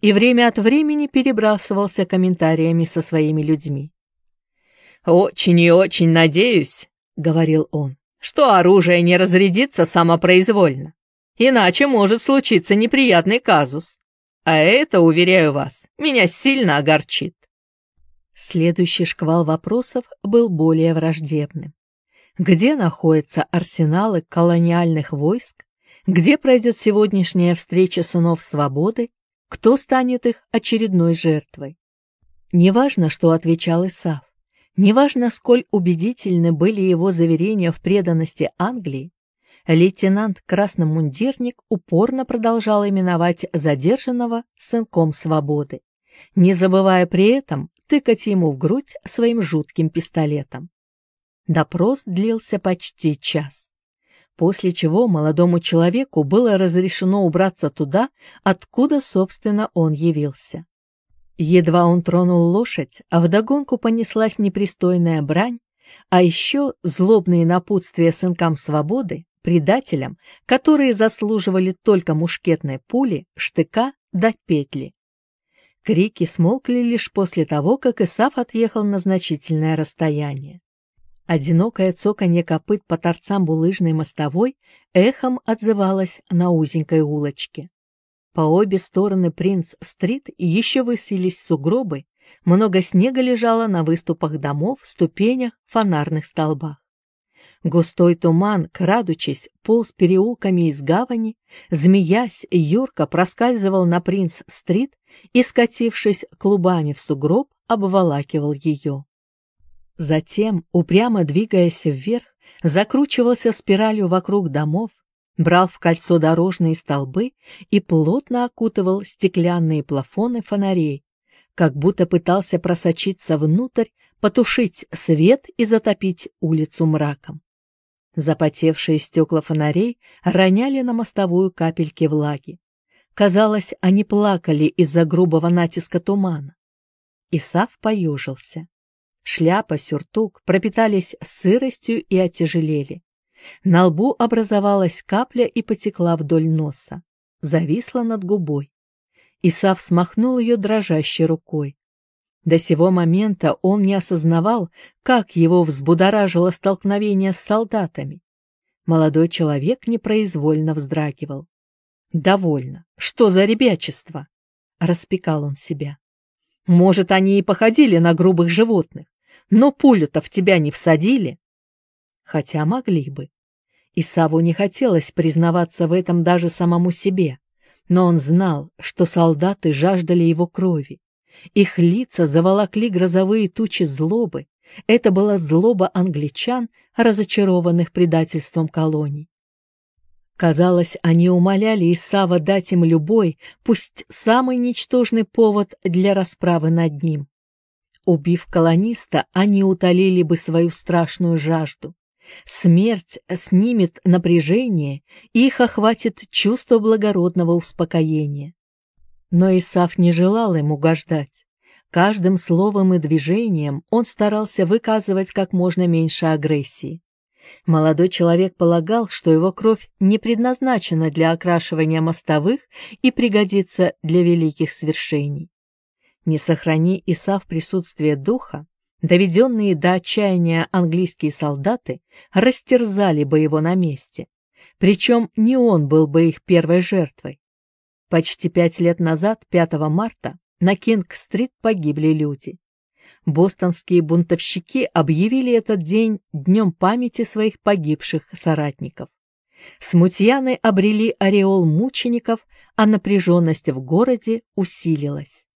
и время от времени перебрасывался комментариями со своими людьми. «Очень и очень надеюсь», — говорил он, — «что оружие не разрядится самопроизвольно, иначе может случиться неприятный казус, а это, уверяю вас, меня сильно огорчит». Следующий шквал вопросов был более враждебным. Где находятся арсеналы колониальных войск, где пройдет сегодняшняя встреча сынов свободы, кто станет их очередной жертвой. Неважно, что отвечал Исаф, неважно, сколь убедительны были его заверения в преданности Англии, лейтенант Красномундирник упорно продолжал именовать задержанного сынком свободы, не забывая при этом тыкать ему в грудь своим жутким пистолетом. Допрос длился почти час, после чего молодому человеку было разрешено убраться туда, откуда, собственно, он явился. Едва он тронул лошадь, а вдогонку понеслась непристойная брань, а еще злобные напутствия сынкам свободы, предателям, которые заслуживали только мушкетной пули, штыка да петли. Крики смолкли лишь после того, как Исаф отъехал на значительное расстояние. Одинокое цоканье копыт по торцам булыжной мостовой эхом отзывалось на узенькой улочке. По обе стороны Принц-стрит еще высились сугробы, много снега лежало на выступах домов, ступенях, фонарных столбах. Густой туман, крадучись, полз переулками из гавани, змеясь, юрко проскальзывал на Принц-стрит и, скатившись клубами в сугроб, обволакивал ее. Затем, упрямо двигаясь вверх, закручивался спиралью вокруг домов, брал в кольцо дорожные столбы и плотно окутывал стеклянные плафоны фонарей, как будто пытался просочиться внутрь, потушить свет и затопить улицу мраком. Запотевшие стекла фонарей роняли на мостовую капельки влаги. Казалось, они плакали из-за грубого натиска тумана. Исав поежился. Шляпа, сюртук пропитались сыростью и оттяжелели. На лбу образовалась капля и потекла вдоль носа. Зависла над губой. Исав смахнул ее дрожащей рукой. До сего момента он не осознавал, как его взбудоражило столкновение с солдатами. Молодой человек непроизвольно вздрагивал. «Довольно. Что за ребячество?» — распекал он себя. «Может, они и походили на грубых животных, но пулю-то в тебя не всадили. Хотя могли бы. Исаву не хотелось признаваться в этом даже самому себе, но он знал, что солдаты жаждали его крови. Их лица заволокли грозовые тучи злобы. Это была злоба англичан, разочарованных предательством колоний. Казалось, они умоляли Исава дать им любой, пусть самый ничтожный повод для расправы над ним. Убив колониста, они утолили бы свою страшную жажду. Смерть снимет напряжение, их охватит чувство благородного успокоения. Но Исаф не желал им угождать. Каждым словом и движением он старался выказывать как можно меньше агрессии. Молодой человек полагал, что его кровь не предназначена для окрашивания мостовых и пригодится для великих свершений. Не сохрани Исав присутствие духа, доведенные до отчаяния английские солдаты растерзали бы его на месте. Причем не он был бы их первой жертвой. Почти пять лет назад, 5 марта, на Кинг-стрит погибли люди. Бостонские бунтовщики объявили этот день днем памяти своих погибших соратников. Смутьяны обрели ореол мучеников, а напряженность в городе усилилась.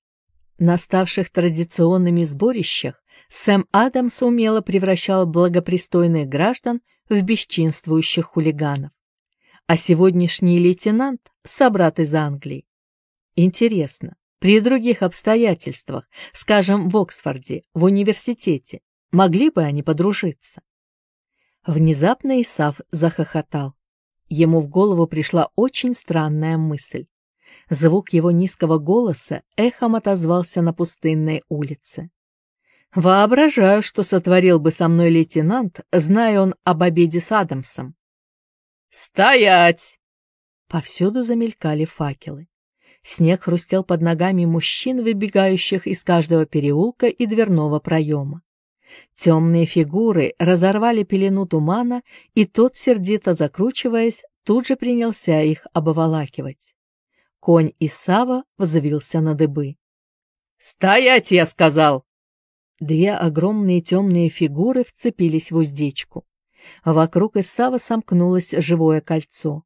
На ставших традиционными сборищах Сэм Адамс умело превращал благопристойных граждан в бесчинствующих хулиганов. А сегодняшний лейтенант — собрат из Англии. Интересно, при других обстоятельствах, скажем, в Оксфорде, в университете, могли бы они подружиться? Внезапно Исав захохотал. Ему в голову пришла очень странная мысль. Звук его низкого голоса эхом отозвался на пустынной улице. Воображаю, что сотворил бы со мной лейтенант, зная он об обеде с Адамсом. «Стоять!» Повсюду замелькали факелы. Снег хрустел под ногами мужчин, выбегающих из каждого переулка и дверного проема. Темные фигуры разорвали пелену тумана, и тот, сердито закручиваясь, тут же принялся их обволакивать. Конь Исава взвился на дыбы. «Стоять, я сказал!» Две огромные темные фигуры вцепились в уздечку. Вокруг Исава сомкнулось живое кольцо.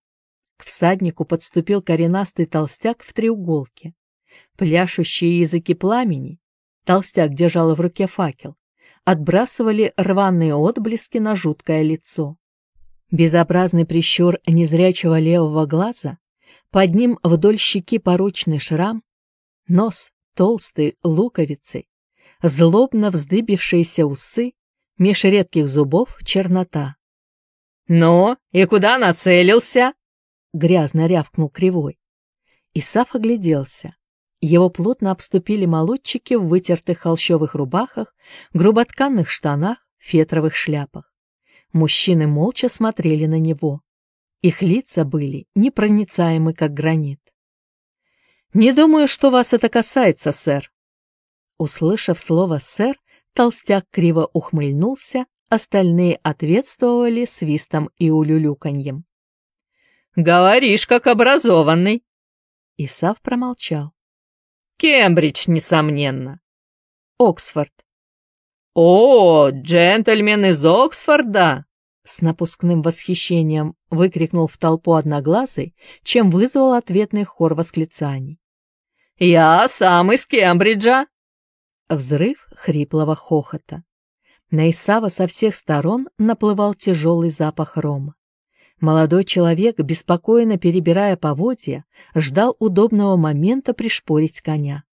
К всаднику подступил коренастый толстяк в треуголке. Пляшущие языки пламени, толстяк держал в руке факел, отбрасывали рваные отблески на жуткое лицо. Безобразный прищур незрячего левого глаза, под ним вдоль щеки порочный шрам, нос толстый луковицей, злобно вздыбившиеся усы, меж редких зубов чернота. «Ну, и куда нацелился?» — грязно рявкнул Кривой. Исаф огляделся. Его плотно обступили молодчики в вытертых холщовых рубахах, груботканных штанах, фетровых шляпах. Мужчины молча смотрели на него. Их лица были непроницаемы, как гранит. «Не думаю, что вас это касается, сэр», Услышав слово «сэр», толстяк криво ухмыльнулся, остальные ответствовали свистом и улюлюканьем. «Говоришь, как образованный!» Исав промолчал. «Кембридж, несомненно!» «Оксфорд!» «О, джентльмен из Оксфорда!» С напускным восхищением выкрикнул в толпу одноглазый, чем вызвал ответный хор восклицаний. «Я сам из Кембриджа!» Взрыв хриплого хохота. На Исава со всех сторон наплывал тяжелый запах рома. Молодой человек, беспокойно перебирая поводья, ждал удобного момента пришпорить коня.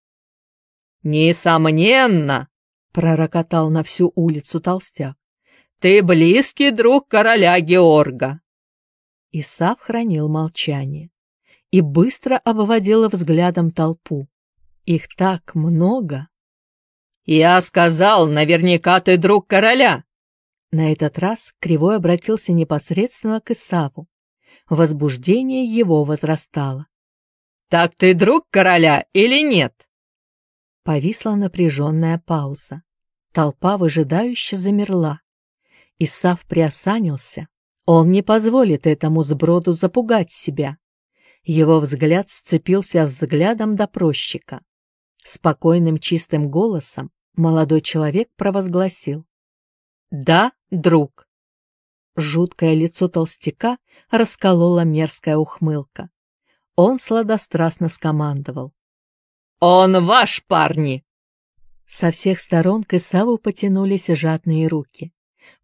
«Несомненно!» — пророкотал на всю улицу толстяк. «Ты близкий друг короля Георга!» Исав хранил молчание и быстро обводил взглядом толпу. Их так много! «Я сказал, наверняка ты друг короля!» На этот раз Кривой обратился непосредственно к Исаву. Возбуждение его возрастало. «Так ты друг короля или нет?» Повисла напряженная пауза. Толпа выжидающе замерла. Исав приосанился. Он не позволит этому сброду запугать себя. Его взгляд сцепился взглядом допросчика. Спокойным чистым голосом молодой человек провозгласил. «Да, друг». Жуткое лицо толстяка расколола мерзкая ухмылка. Он сладострастно скомандовал. «Он ваш, парни!» Со всех сторон к Исаву потянулись жадные руки.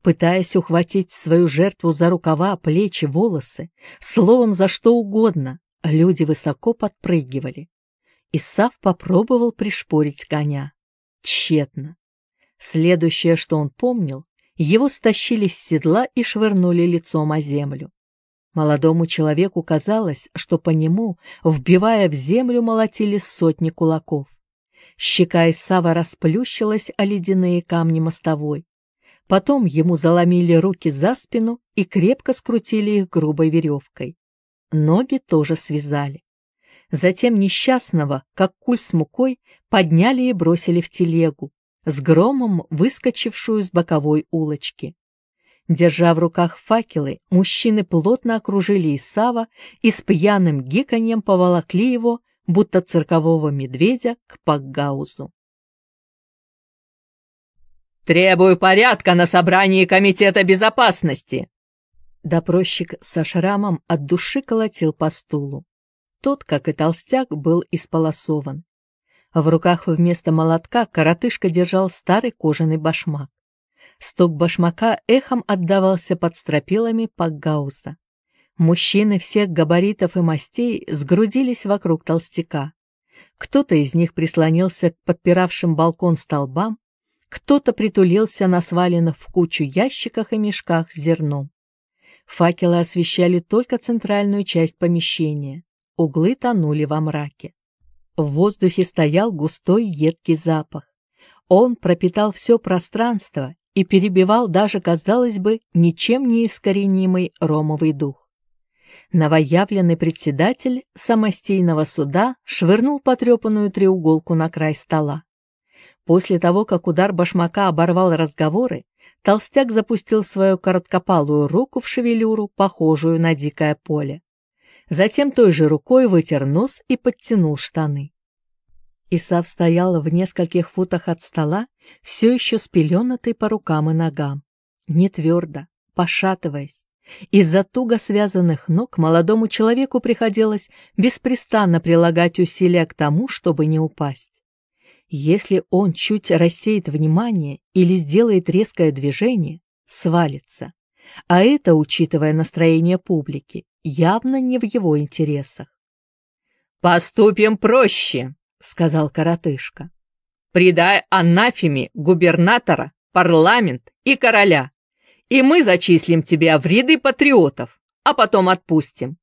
Пытаясь ухватить свою жертву за рукава, плечи, волосы, словом, за что угодно, люди высоко подпрыгивали. Исав попробовал пришпорить коня. Тщетно. Следующее, что он помнил, его стащили с седла и швырнули лицом о землю. Молодому человеку казалось, что по нему, вбивая в землю, молотили сотни кулаков. Щека Исава расплющилась о ледяные камни мостовой. Потом ему заломили руки за спину и крепко скрутили их грубой веревкой. Ноги тоже связали. Затем несчастного, как куль с мукой, подняли и бросили в телегу, с громом выскочившую с боковой улочки. Держа в руках факелы, мужчины плотно окружили Исава и с пьяным гиканьем поволокли его, будто циркового медведя, к Пакгаузу. «Требую порядка на собрании Комитета безопасности!» Допросчик со шрамом от души колотил по стулу. Тот, как и толстяк, был исполосован. В руках вместо молотка коротышка держал старый кожаный башмак. Стук башмака эхом отдавался под стропилами Пакгауза. Мужчины всех габаритов и мастей сгрудились вокруг толстяка. Кто-то из них прислонился к подпиравшим балкон столбам, кто-то притулился на сваленных в кучу ящиках и мешках с зерном. Факелы освещали только центральную часть помещения, углы тонули во мраке. В воздухе стоял густой едкий запах. Он пропитал все пространство и перебивал даже, казалось бы, ничем не искоренимый ромовый дух. Новоявленный председатель самостийного суда швырнул потрепанную треуголку на край стола. После того, как удар башмака оборвал разговоры, толстяк запустил свою короткопалую руку в шевелюру, похожую на дикое поле. Затем той же рукой вытер нос и подтянул штаны. Исав стояла в нескольких футах от стола, все еще спеленатый по рукам и ногам. Не твердо, пошатываясь. Из-за туго связанных ног молодому человеку приходилось беспрестанно прилагать усилия к тому, чтобы не упасть. Если он чуть рассеет внимание или сделает резкое движение, свалится. А это, учитывая настроение публики, явно не в его интересах. «Поступим проще», — сказал коротышка. «Придай анафеме губернатора, парламент и короля, и мы зачислим тебя в ряды патриотов, а потом отпустим.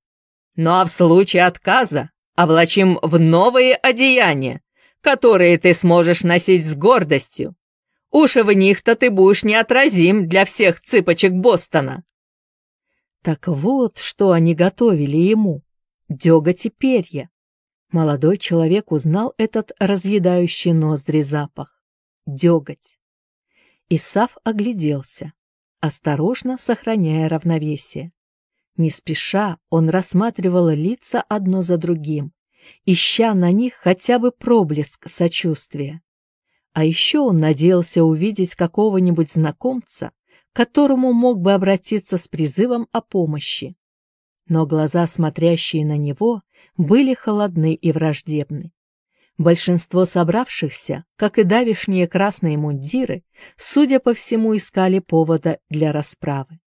Ну а в случае отказа облачим в новые одеяния, которые ты сможешь носить с гордостью. Уж в них-то ты будешь неотразим для всех цыпочек Бостона». Так вот, что они готовили ему. Деготь и перья. Молодой человек узнал этот разъедающий ноздри запах. Деготь. Исав огляделся, осторожно сохраняя равновесие. Не спеша он рассматривал лица одно за другим, ища на них хотя бы проблеск сочувствия. А еще он надеялся увидеть какого-нибудь знакомца, к которому мог бы обратиться с призывом о помощи но глаза, смотрящие на него, были холодны и враждебны. Большинство собравшихся, как и давишние красные мундиры, судя по всему, искали повода для расправы.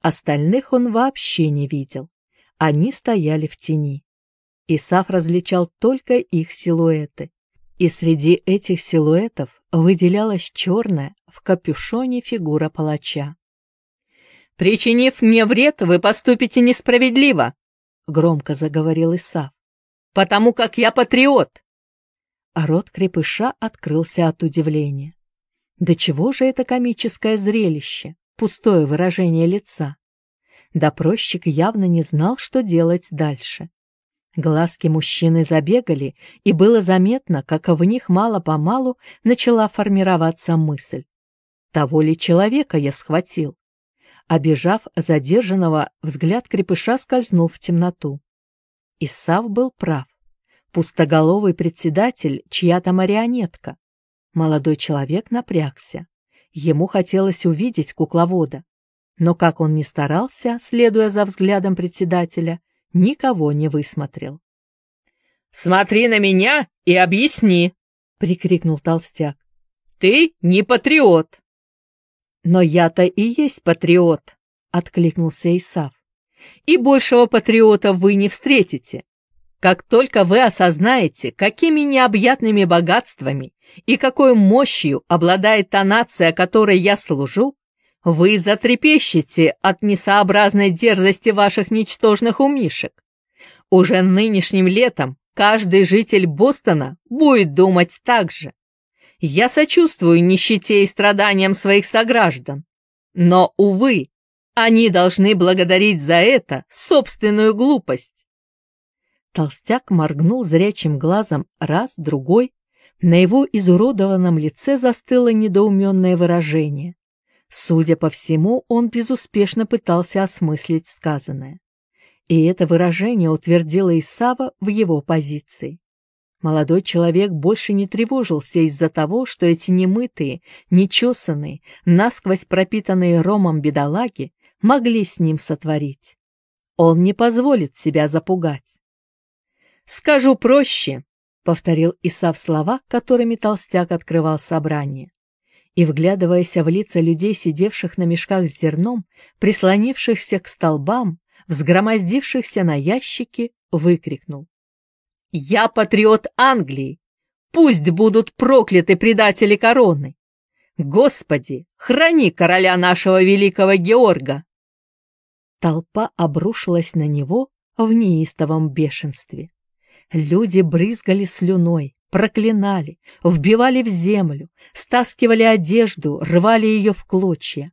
Остальных он вообще не видел. Они стояли в тени. Исаф различал только их силуэты. И среди этих силуэтов выделялась черная в капюшоне фигура палача. «Причинив мне вред, вы поступите несправедливо», — громко заговорил Исав, — «потому как я патриот». А рот крепыша открылся от удивления. Да чего же это комическое зрелище, пустое выражение лица? Допросчик явно не знал, что делать дальше. Глазки мужчины забегали, и было заметно, как в них мало-помалу начала формироваться мысль. Того ли человека я схватил? Обежав задержанного, взгляд крепыша скользнул в темноту. Исав был прав. Пустоголовый председатель — чья-то марионетка. Молодой человек напрягся. Ему хотелось увидеть кукловода. Но как он ни старался, следуя за взглядом председателя, никого не высмотрел. «Смотри на меня и объясни!» — прикрикнул толстяк. «Ты не патриот!» «Но я-то и есть патриот», — откликнулся Исав. «И большего патриота вы не встретите. Как только вы осознаете, какими необъятными богатствами и какой мощью обладает та нация, которой я служу, вы затрепещете от несообразной дерзости ваших ничтожных умишек. Уже нынешним летом каждый житель Бостона будет думать так же. Я сочувствую нищете и страданиям своих сограждан. Но, увы, они должны благодарить за это собственную глупость. Толстяк моргнул зрячим глазом раз, другой. На его изуродованном лице застыло недоуменное выражение. Судя по всему, он безуспешно пытался осмыслить сказанное. И это выражение утвердило Исава в его позиции. Молодой человек больше не тревожился из-за того, что эти немытые, нечесанные, насквозь пропитанные ромом бедолаги могли с ним сотворить. Он не позволит себя запугать. «Скажу проще», — повторил Исав слова, которыми толстяк открывал собрание. И, вглядываясь в лица людей, сидевших на мешках с зерном, прислонившихся к столбам, взгромоздившихся на ящики, выкрикнул. «Я патриот Англии! Пусть будут прокляты предатели короны! Господи, храни короля нашего великого Георга!» Толпа обрушилась на него в неистовом бешенстве. Люди брызгали слюной, проклинали, вбивали в землю, стаскивали одежду, рвали ее в клочья.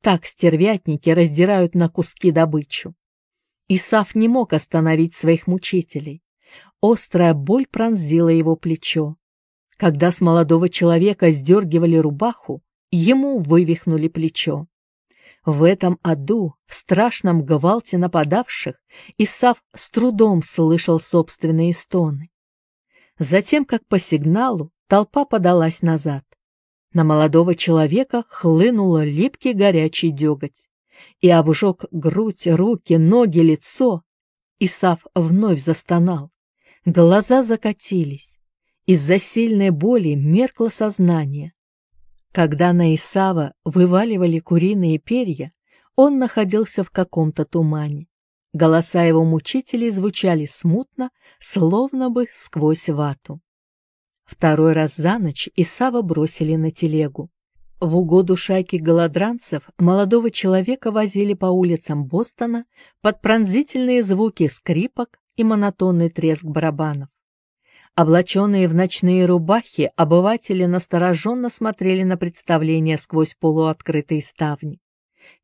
Так стервятники раздирают на куски добычу. Исаф не мог остановить своих мучителей. Острая боль пронзила его плечо. Когда с молодого человека сдергивали рубаху, ему вывихнули плечо. В этом аду, в страшном гвалте нападавших, Исав с трудом слышал собственные стоны. Затем, как по сигналу, толпа подалась назад. На молодого человека хлынуло липкий горячий деготь и обжег грудь, руки, ноги, лицо. Исав вновь застонал. Глаза закатились. Из-за сильной боли меркло сознание. Когда на Исава вываливали куриные перья, он находился в каком-то тумане. Голоса его мучителей звучали смутно, словно бы сквозь вату. Второй раз за ночь Исава бросили на телегу. В угоду шайки голодранцев молодого человека возили по улицам Бостона под пронзительные звуки скрипок и монотонный треск барабанов. Облаченные в ночные рубахи, обыватели настороженно смотрели на представление сквозь полуоткрытые ставни.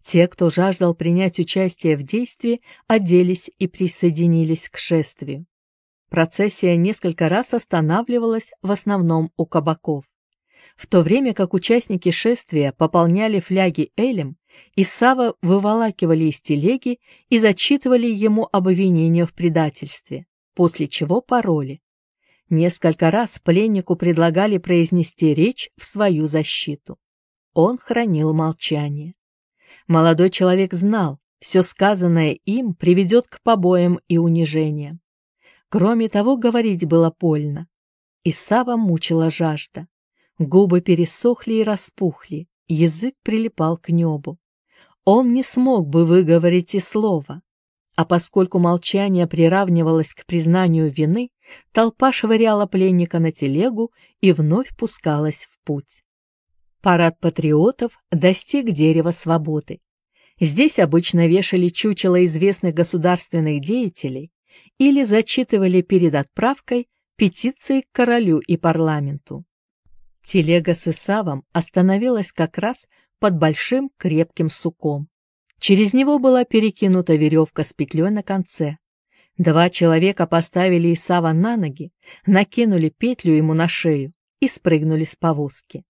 Те, кто жаждал принять участие в действии, оделись и присоединились к шествию. Процессия несколько раз останавливалась в основном у кабаков. В то время как участники шествия пополняли фляги элем, Исава выволакивали из телеги и зачитывали ему обвинения в предательстве, после чего пароли. Несколько раз пленнику предлагали произнести речь в свою защиту. Он хранил молчание. Молодой человек знал, все сказанное им приведет к побоям и унижениям. Кроме того, говорить было больно. Исава мучила жажда. Губы пересохли и распухли, язык прилипал к небу. Он не смог бы выговорить и слова. А поскольку молчание приравнивалось к признанию вины, толпа швыряла пленника на телегу и вновь пускалась в путь. Парад патриотов достиг дерева свободы. Здесь обычно вешали чучело известных государственных деятелей или зачитывали перед отправкой петиции к королю и парламенту. Телега с Исавом остановилась как раз под большим крепким суком. Через него была перекинута веревка с петлей на конце. Два человека поставили Исава на ноги, накинули петлю ему на шею и спрыгнули с повозки.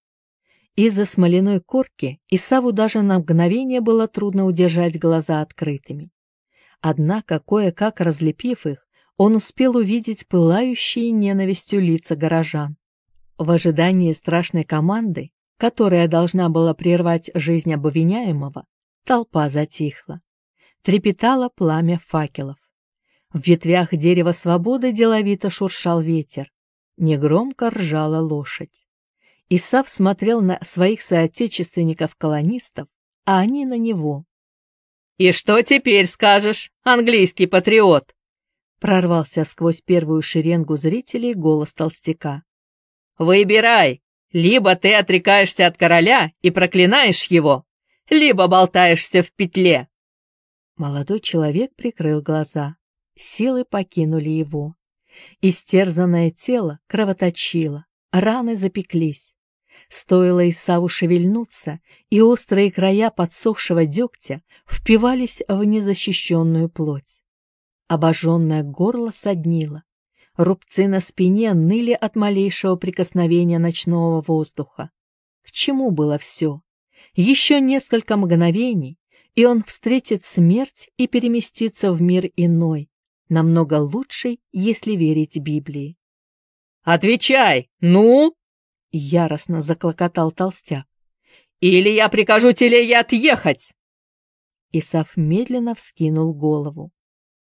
Из-за смоляной корки Исаву даже на мгновение было трудно удержать глаза открытыми. Однако, кое-как разлепив их, он успел увидеть пылающие ненавистью лица горожан. В ожидании страшной команды, которая должна была прервать жизнь обвиняемого, Толпа затихла. Трепетало пламя факелов. В ветвях дерева свободы деловито шуршал ветер. Негромко ржала лошадь. Исав смотрел на своих соотечественников-колонистов, а они на него. «И что теперь скажешь, английский патриот?» Прорвался сквозь первую шеренгу зрителей голос толстяка. «Выбирай! Либо ты отрекаешься от короля и проклинаешь его, либо болтаешься в петле. Молодой человек прикрыл глаза. Силы покинули его. Истерзанное тело кровоточило, раны запеклись. Стоило Исаву шевельнуться, и острые края подсохшего дегтя впивались в незащищенную плоть. Обожженное горло соднило. Рубцы на спине ныли от малейшего прикосновения ночного воздуха. К чему было все? Еще несколько мгновений, и он встретит смерть и переместится в мир иной, намного лучший, если верить Библии. «Отвечай! Ну!» — яростно заклокотал толстяк. «Или я прикажу телеге отъехать!» Исаф медленно вскинул голову.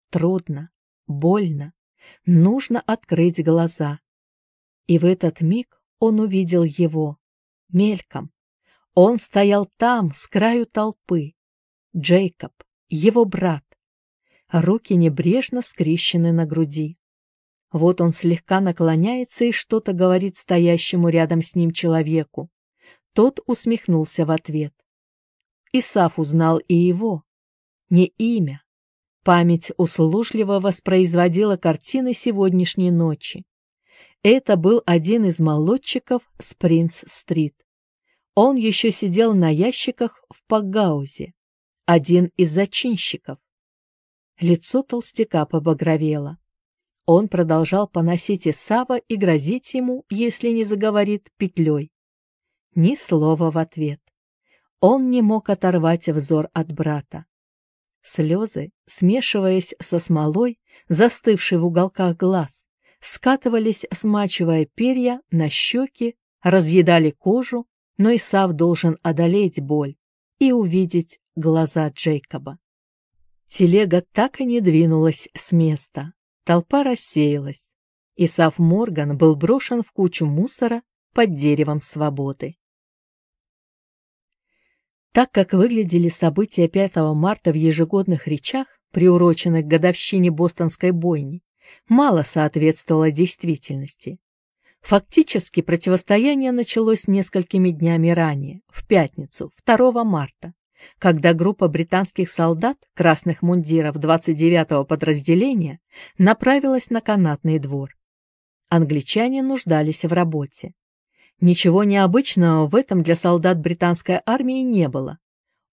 Трудно, больно, нужно открыть глаза. И в этот миг он увидел его. Мельком. Он стоял там, с краю толпы. Джейкоб, его брат. Руки небрежно скрещены на груди. Вот он слегка наклоняется и что-то говорит стоящему рядом с ним человеку. Тот усмехнулся в ответ. Исаф узнал и его. Не имя. Память услужливо воспроизводила картины сегодняшней ночи. Это был один из молодчиков с Принц-стрит. Он еще сидел на ящиках в Пагаузе. Один из зачинщиков. Лицо толстяка побагровело. Он продолжал поносить Исава и грозить ему, если не заговорит, петлей. Ни слова в ответ. Он не мог оторвать взор от брата. Слезы, смешиваясь со смолой, застывшей в уголках глаз, скатывались, смачивая перья на щеки, разъедали кожу, но Исав должен одолеть боль и увидеть глаза Джейкоба. Телега так и не двинулась с места. Толпа рассеялась. Исаф Морган был брошен в кучу мусора под деревом свободы. Так как выглядели события 5 марта в ежегодных речах, приуроченных к годовщине бостонской бойни, мало соответствовало действительности. Фактически противостояние началось несколькими днями ранее, в пятницу, 2 марта, когда группа британских солдат красных мундиров 29-го подразделения направилась на канатный двор. Англичане нуждались в работе. Ничего необычного в этом для солдат британской армии не было.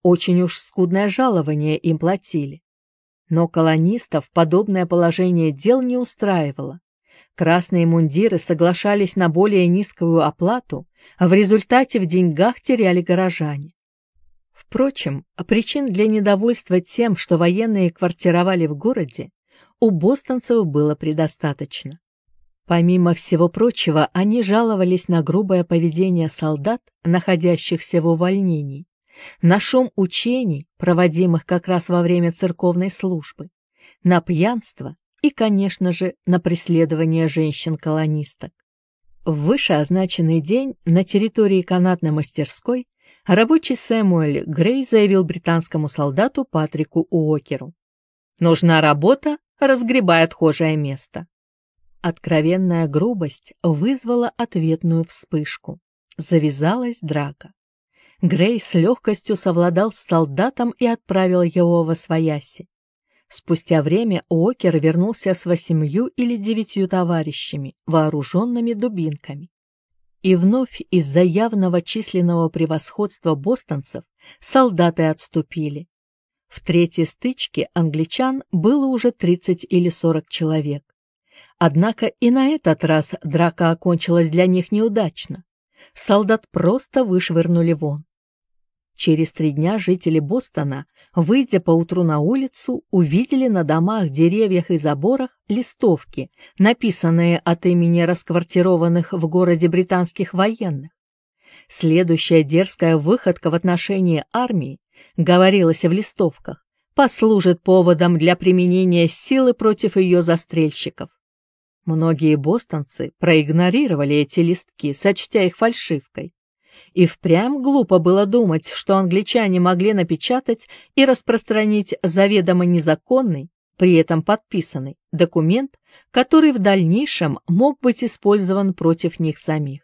Очень уж скудное жалование им платили. Но колонистов подобное положение дел не устраивало. Красные мундиры соглашались на более низкую оплату, а в результате в деньгах теряли горожане. Впрочем, причин для недовольства тем, что военные квартировали в городе, у бостонцев было предостаточно. Помимо всего прочего, они жаловались на грубое поведение солдат, находящихся в увольнении, на шум учений, проводимых как раз во время церковной службы, на пьянство и, конечно же, на преследование женщин-колонисток. В вышеозначенный день на территории канатной мастерской рабочий Сэмуэль Грей заявил британскому солдату Патрику Уокеру. «Нужна работа, разгребая отхожее место. Откровенная грубость вызвала ответную вспышку. Завязалась драка. Грей с легкостью совладал с солдатом и отправил его во свояси. Спустя время Уокер вернулся с восемью или девятью товарищами, вооруженными дубинками. И вновь из-за явного численного превосходства бостонцев солдаты отступили. В третьей стычке англичан было уже 30 или 40 человек. Однако и на этот раз драка окончилась для них неудачно. Солдат просто вышвырнули вон. Через три дня жители Бостона, выйдя поутру на улицу, увидели на домах, деревьях и заборах листовки, написанные от имени расквартированных в городе британских военных. Следующая дерзкая выходка в отношении армии, говорилось в листовках, послужит поводом для применения силы против ее застрельщиков. Многие бостонцы проигнорировали эти листки, сочтя их фальшивкой. И впрямь глупо было думать, что англичане могли напечатать и распространить заведомо незаконный, при этом подписанный, документ, который в дальнейшем мог быть использован против них самих.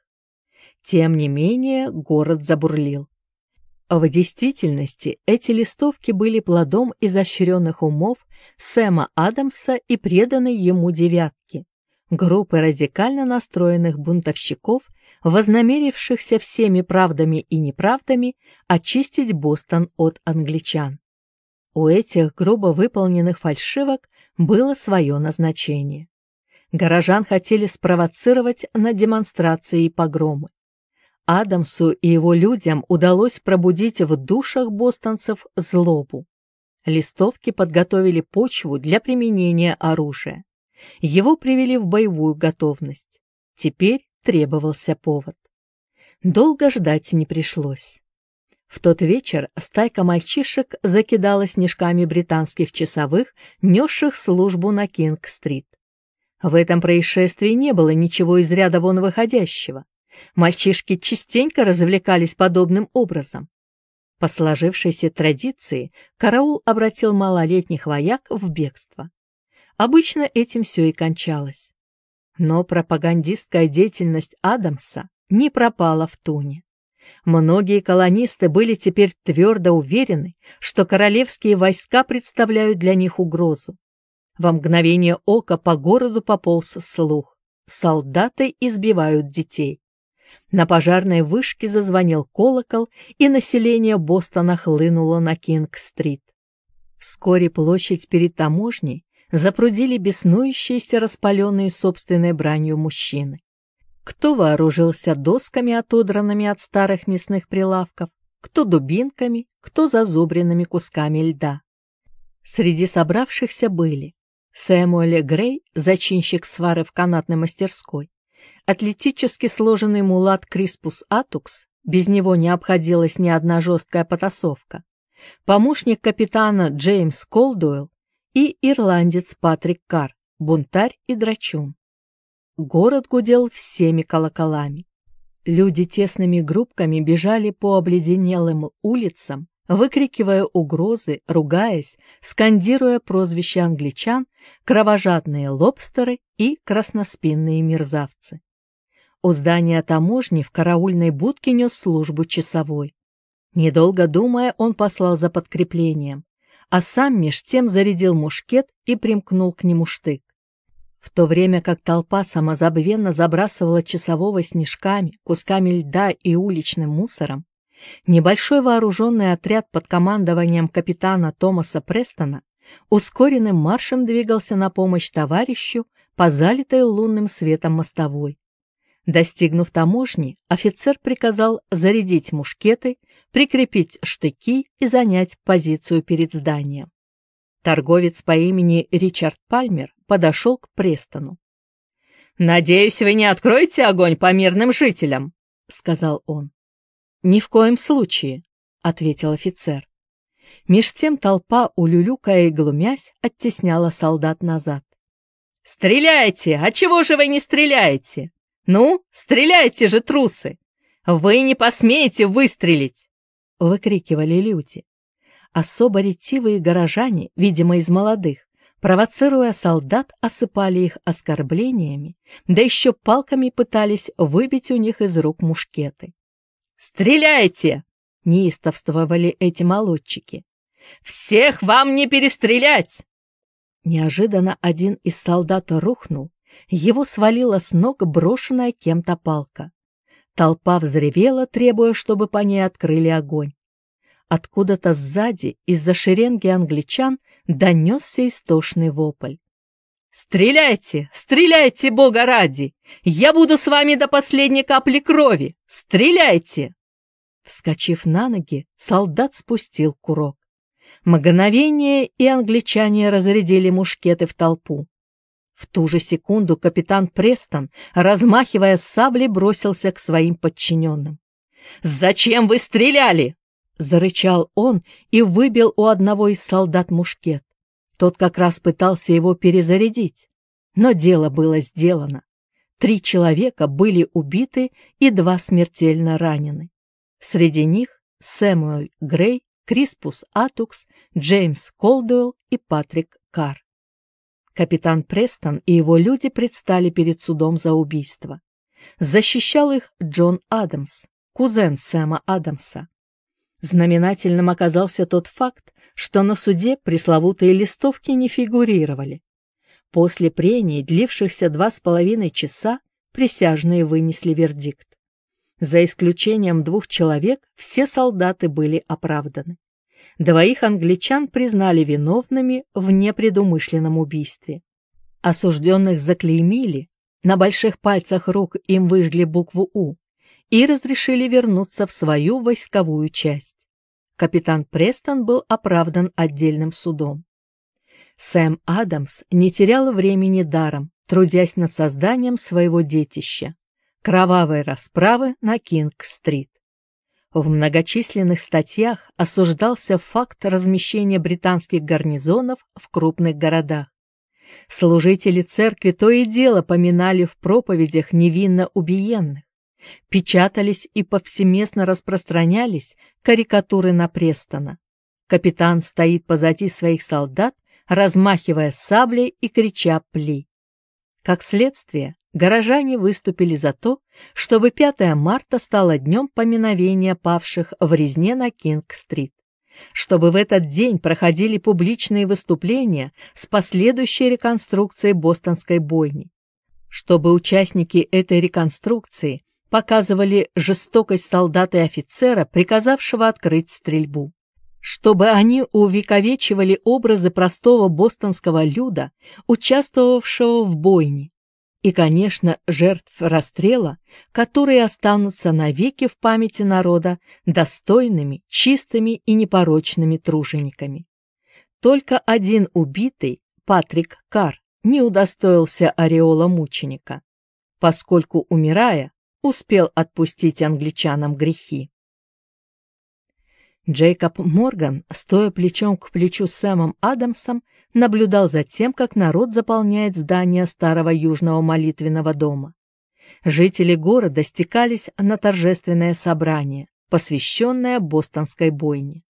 Тем не менее, город забурлил. В действительности эти листовки были плодом изощренных умов Сэма Адамса и преданной ему девятки, группы радикально настроенных бунтовщиков, вознамерившихся всеми правдами и неправдами очистить Бостон от англичан. У этих грубо выполненных фальшивок было свое назначение. Горожан хотели спровоцировать на демонстрации и погромы. Адамсу и его людям удалось пробудить в душах бостонцев злобу. Листовки подготовили почву для применения оружия. Его привели в боевую готовность. Теперь требовался повод. Долго ждать не пришлось. В тот вечер стайка мальчишек закидала снежками британских часовых, несших службу на Кинг-стрит. В этом происшествии не было ничего из ряда вон выходящего. Мальчишки частенько развлекались подобным образом. По сложившейся традиции караул обратил малолетних вояк в бегство. Обычно этим все и кончалось. Но пропагандистская деятельность Адамса не пропала в туне. Многие колонисты были теперь твердо уверены, что королевские войска представляют для них угрозу. Во мгновение ока по городу пополз слух. Солдаты избивают детей. На пожарной вышке зазвонил колокол, и население Бостона хлынуло на Кинг-стрит. Вскоре площадь перед таможней запрудили беснующиеся, распаленные собственной бранью мужчины. Кто вооружился досками, отодранными от старых мясных прилавков, кто дубинками, кто зазубренными кусками льда. Среди собравшихся были Сэмуэль Грей, зачинщик свары в канатной мастерской, атлетически сложенный мулат Криспус Атукс, без него не обходилась ни одна жесткая потасовка, помощник капитана Джеймс Колдуэлл и ирландец Патрик Карр, бунтарь и драчун. Город гудел всеми колоколами. Люди тесными группками бежали по обледенелым улицам, выкрикивая угрозы, ругаясь, скандируя прозвища англичан, кровожадные лобстеры и красноспинные мерзавцы. У здания таможни в караульной будке нес службу часовой. Недолго думая, он послал за подкреплением, а сам меж тем зарядил мушкет и примкнул к нему штык. В то время как толпа самозабвенно забрасывала часового снежками, кусками льда и уличным мусором, небольшой вооруженный отряд под командованием капитана Томаса Престона ускоренным маршем двигался на помощь товарищу по залитой лунным светом мостовой. Достигнув таможни, офицер приказал зарядить мушкеты, прикрепить штыки и занять позицию перед зданием. Торговец по имени Ричард Пальмер подошел к Престону. «Надеюсь, вы не откроете огонь по мирным жителям», — сказал он. «Ни в коем случае», — ответил офицер. Меж тем толпа, улюлюкая и глумясь, оттесняла солдат назад. «Стреляйте! А чего же вы не стреляете? Ну, стреляйте же, трусы! Вы не посмеете выстрелить!» — выкрикивали люди. Особо ретивые горожане, видимо, из молодых, провоцируя солдат, осыпали их оскорблениями, да еще палками пытались выбить у них из рук мушкеты. «Стреляйте!» — неистовствовали эти молодчики. «Всех вам не перестрелять!» Неожиданно один из солдат рухнул, его свалила с ног брошенная кем-то палка. Толпа взревела, требуя, чтобы по ней открыли огонь. Откуда-то сзади, из-за шеренги англичан, донесся истошный вопль. «Стреляйте! Стреляйте, Бога ради! Я буду с вами до последней капли крови! Стреляйте!» Вскочив на ноги, солдат спустил курок. Мгновение, и англичане разрядили мушкеты в толпу. В ту же секунду капитан Престон, размахивая саблей, бросился к своим подчиненным. «Зачем вы стреляли?» — зарычал он и выбил у одного из солдат мушкет. Тот как раз пытался его перезарядить. Но дело было сделано. Три человека были убиты и два смертельно ранены. Среди них Сэмюэль Грей, Криспус Атукс, Джеймс Колдуэлл и Патрик Карр. Капитан Престон и его люди предстали перед судом за убийство. Защищал их Джон Адамс, кузен Сэма Адамса. Знаменательным оказался тот факт, что на суде пресловутые листовки не фигурировали. После прений, длившихся два с половиной часа, присяжные вынесли вердикт. За исключением двух человек все солдаты были оправданы. Двоих англичан признали виновными в непредумышленном убийстве. Осужденных заклеймили, на больших пальцах рук им выжгли букву «У», и разрешили вернуться в свою войсковую часть. Капитан Престон был оправдан отдельным судом. Сэм Адамс не терял времени даром, трудясь над созданием своего детища – кровавой расправы на Кинг-стрит. В многочисленных статьях осуждался факт размещения британских гарнизонов в крупных городах. Служители церкви то и дело поминали в проповедях невинно убиенных. Печатались и повсеместно распространялись карикатуры на Престона. Капитан стоит позади своих солдат, размахивая саблей и крича «Пли!». Как следствие, горожане выступили за то, чтобы 5 марта стало днем поминовения павших в резне на Кинг-стрит чтобы в этот день проходили публичные выступления с последующей реконструкцией бостонской бойни, чтобы участники этой реконструкции показывали жестокость солдата и офицера, приказавшего открыть стрельбу, чтобы они увековечивали образы простого бостонского люда, участвовавшего в бойне, и, конечно, жертв расстрела, которые останутся навеки в памяти народа достойными, чистыми и непорочными тружениками. Только один убитый, Патрик Кар, не удостоился ореола мученика, поскольку, умирая, успел отпустить англичанам грехи. Джейкоб Морган, стоя плечом к плечу с Сэмом Адамсом, наблюдал за тем, как народ заполняет здание старого южного молитвенного дома. Жители города стекались на торжественное собрание, посвященное бостонской бойне.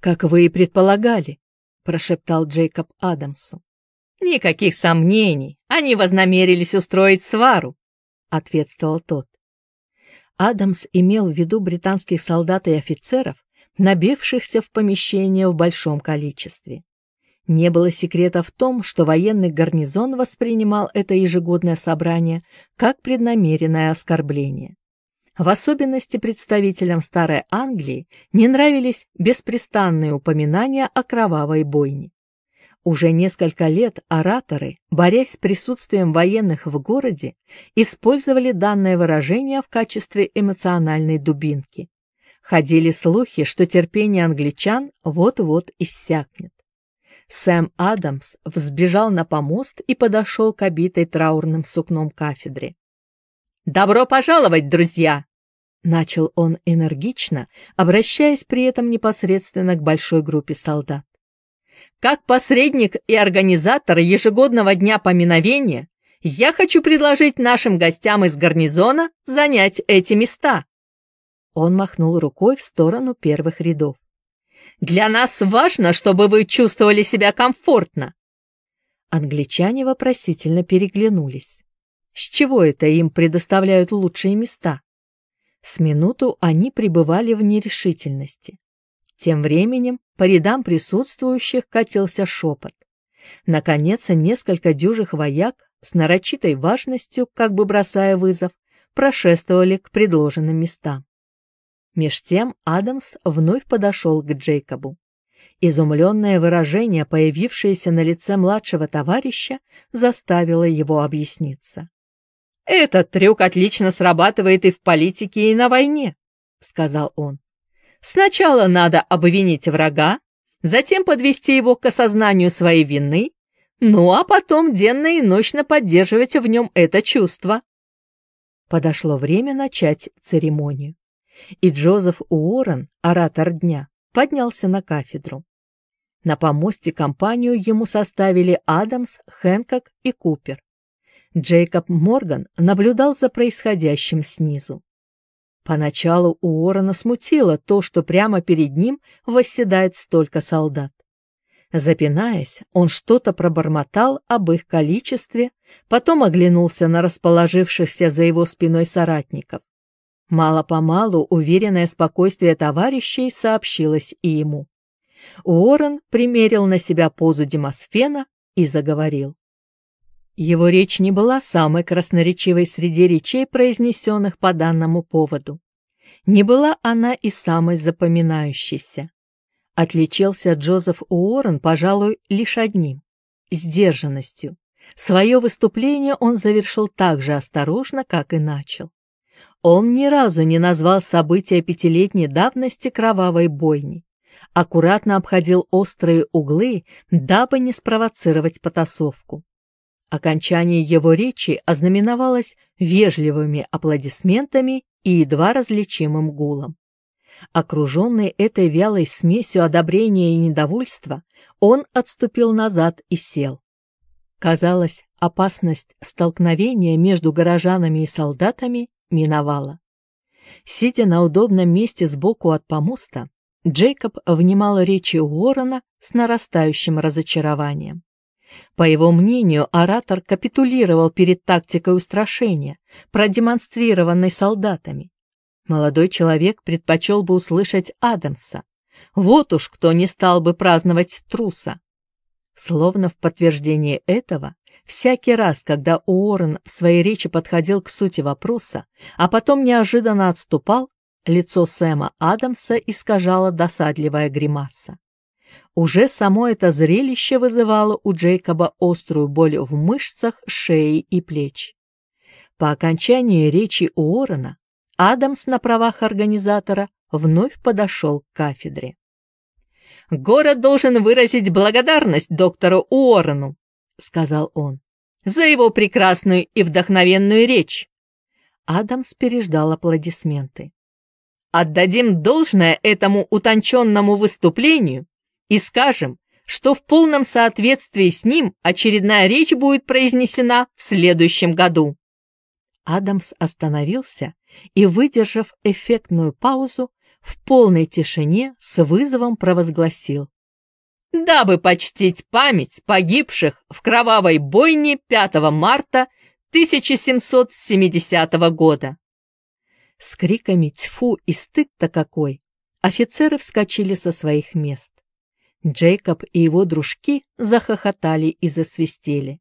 «Как вы и предполагали», — прошептал Джейкоб Адамсу. «Никаких сомнений, они вознамерились устроить свару», — ответствовал тот. Адамс имел в виду британских солдат и офицеров, набившихся в помещение в большом количестве. Не было секрета в том, что военный гарнизон воспринимал это ежегодное собрание как преднамеренное оскорбление. В особенности представителям Старой Англии не нравились беспрестанные упоминания о кровавой бойне. Уже несколько лет ораторы, борясь с присутствием военных в городе, использовали данное выражение в качестве эмоциональной дубинки. Ходили слухи, что терпение англичан вот-вот иссякнет. Сэм Адамс взбежал на помост и подошел к обитой траурным сукном кафедре. «Добро пожаловать, друзья!» Начал он энергично, обращаясь при этом непосредственно к большой группе солдат. Как посредник и организатор ежегодного дня поминовения, я хочу предложить нашим гостям из гарнизона занять эти места. Он махнул рукой в сторону первых рядов. «Для нас важно, чтобы вы чувствовали себя комфортно!» Англичане вопросительно переглянулись. С чего это им предоставляют лучшие места? С минуту они пребывали в нерешительности. Тем временем по рядам присутствующих катился шепот. Наконец, несколько дюжих вояк с нарочитой важностью, как бы бросая вызов, прошествовали к предложенным местам. Меж тем Адамс вновь подошел к Джейкобу. Изумленное выражение, появившееся на лице младшего товарища, заставило его объясниться. «Этот трюк отлично срабатывает и в политике, и на войне», — сказал он. «Сначала надо обвинить врага, затем подвести его к осознанию своей вины, ну а потом денно и ночно поддерживать в нем это чувство». Подошло время начать церемонию и Джозеф Уоррен, оратор дня, поднялся на кафедру. На помосте компанию ему составили Адамс, Хэнкок и Купер. Джейкоб Морган наблюдал за происходящим снизу. Поначалу Уоррена смутило то, что прямо перед ним восседает столько солдат. Запинаясь, он что-то пробормотал об их количестве, потом оглянулся на расположившихся за его спиной соратников. Мало-помалу уверенное спокойствие товарищей сообщилось и ему. Уоррен примерил на себя позу Демосфена и заговорил. Его речь не была самой красноречивой среди речей, произнесенных по данному поводу. Не была она и самой запоминающейся. Отличился Джозеф Уоррен, пожалуй, лишь одним — сдержанностью. Свое выступление он завершил так же осторожно, как и начал. Он ни разу не назвал события пятилетней давности кровавой бойни, аккуратно обходил острые углы, дабы не спровоцировать потасовку. Окончание его речи ознаменовалось вежливыми аплодисментами и едва различимым гулом. Окруженный этой вялой смесью одобрения и недовольства, он отступил назад и сел. Казалось, опасность столкновения между горожанами и солдатами миновала. Сидя на удобном месте сбоку от помоста, Джейкоб внимал речи Уоррена с нарастающим разочарованием. По его мнению, оратор капитулировал перед тактикой устрашения, продемонстрированной солдатами. Молодой человек предпочел бы услышать Адамса. Вот уж кто не стал бы праздновать труса. Словно в подтверждение этого, всякий раз, когда Уоррен в своей речи подходил к сути вопроса, а потом неожиданно отступал, лицо Сэма Адамса искажало досадливая гримаса. Уже само это зрелище вызывало у Джейкоба острую боль в мышцах шеи и плеч. По окончании речи Уоррена Адамс на правах организатора вновь подошел к кафедре. «Город должен выразить благодарность доктору Уоррену», — сказал он, — «за его прекрасную и вдохновенную речь». Адамс переждал аплодисменты. «Отдадим должное этому утонченному выступлению и скажем, что в полном соответствии с ним очередная речь будет произнесена в следующем году». Адамс остановился и, выдержав эффектную паузу, в полной тишине с вызовом провозгласил. «Дабы почтить память погибших в кровавой бойне 5 марта 1770 года!» С криками «Тьфу!» и «Стыд-то какой!» офицеры вскочили со своих мест. Джейкоб и его дружки захохотали и засвистели.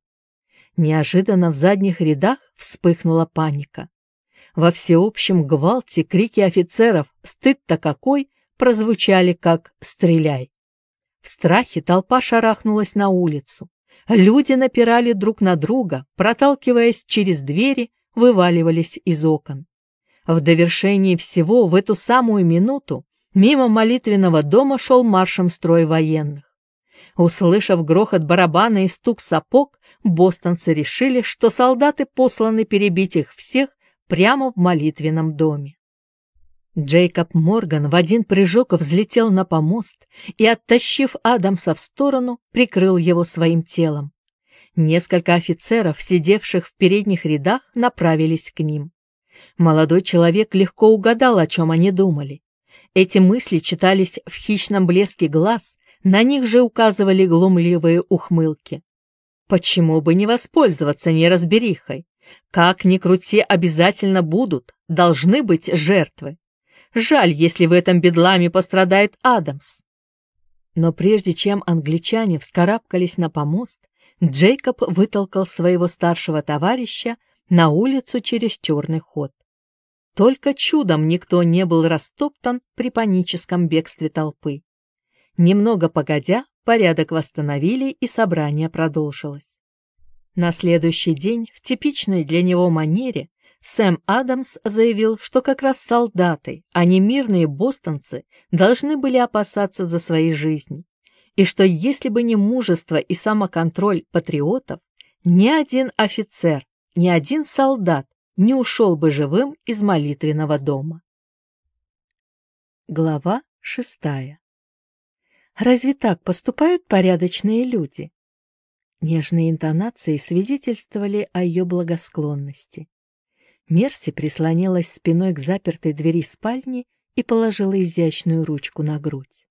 Неожиданно в задних рядах вспыхнула паника. Во всеобщем гвалте крики офицеров «Стыд-то какой!» прозвучали как «Стреляй!». В страхе толпа шарахнулась на улицу. Люди напирали друг на друга, проталкиваясь через двери, вываливались из окон. В довершении всего в эту самую минуту мимо молитвенного дома шел маршем строй военных. Услышав грохот барабана и стук сапог, бостонцы решили, что солдаты посланы перебить их всех прямо в молитвенном доме. Джейкоб Морган в один прыжок взлетел на помост и, оттащив Адамса в сторону, прикрыл его своим телом. Несколько офицеров, сидевших в передних рядах, направились к ним. Молодой человек легко угадал, о чем они думали. Эти мысли читались в хищном блеске глаз, на них же указывали глумливые ухмылки. Почему бы не воспользоваться неразберихой? Как ни крути, обязательно будут, должны быть жертвы. Жаль, если в этом бедламе пострадает Адамс. Но прежде чем англичане вскарабкались на помост, Джейкоб вытолкал своего старшего товарища на улицу через черный ход. Только чудом никто не был растоптан при паническом бегстве толпы. Немного погодя, порядок восстановили и собрание продолжилось. На следующий день в типичной для него манере Сэм Адамс заявил, что как раз солдаты, а не мирные бостонцы, должны были опасаться за свои жизни, и что если бы не мужество и самоконтроль патриотов, ни один офицер, ни один солдат не ушел бы живым из молитвенного дома. Глава шестая Разве так поступают порядочные люди? Нежные интонации свидетельствовали о ее благосклонности. Мерси прислонилась спиной к запертой двери спальни и положила изящную ручку на грудь.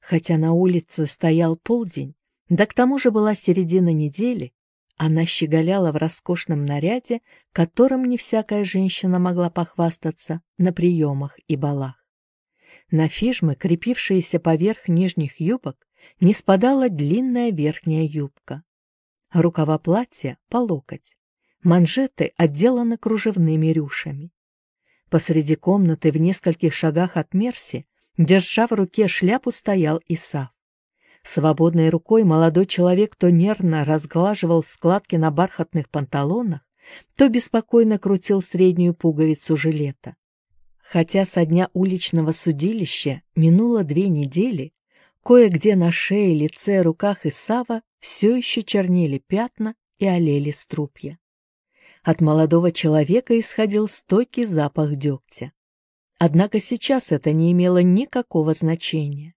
Хотя на улице стоял полдень, да к тому же была середина недели, она щеголяла в роскошном наряде, которым не всякая женщина могла похвастаться на приемах и балах. На фижмы, крепившиеся поверх нижних юбок, не спадала длинная верхняя юбка. Рукава платья по локоть. Манжеты отделаны кружевными рюшами. Посреди комнаты в нескольких шагах от Мерси, держа в руке шляпу, стоял Исав. Свободной рукой молодой человек то нервно разглаживал складки на бархатных панталонах, то беспокойно крутил среднюю пуговицу жилета. Хотя со дня уличного судилища минуло две недели, кое-где на шее, лице, руках Исава все еще чернели пятна и олели струпья. От молодого человека исходил стойкий запах дегтя. Однако сейчас это не имело никакого значения.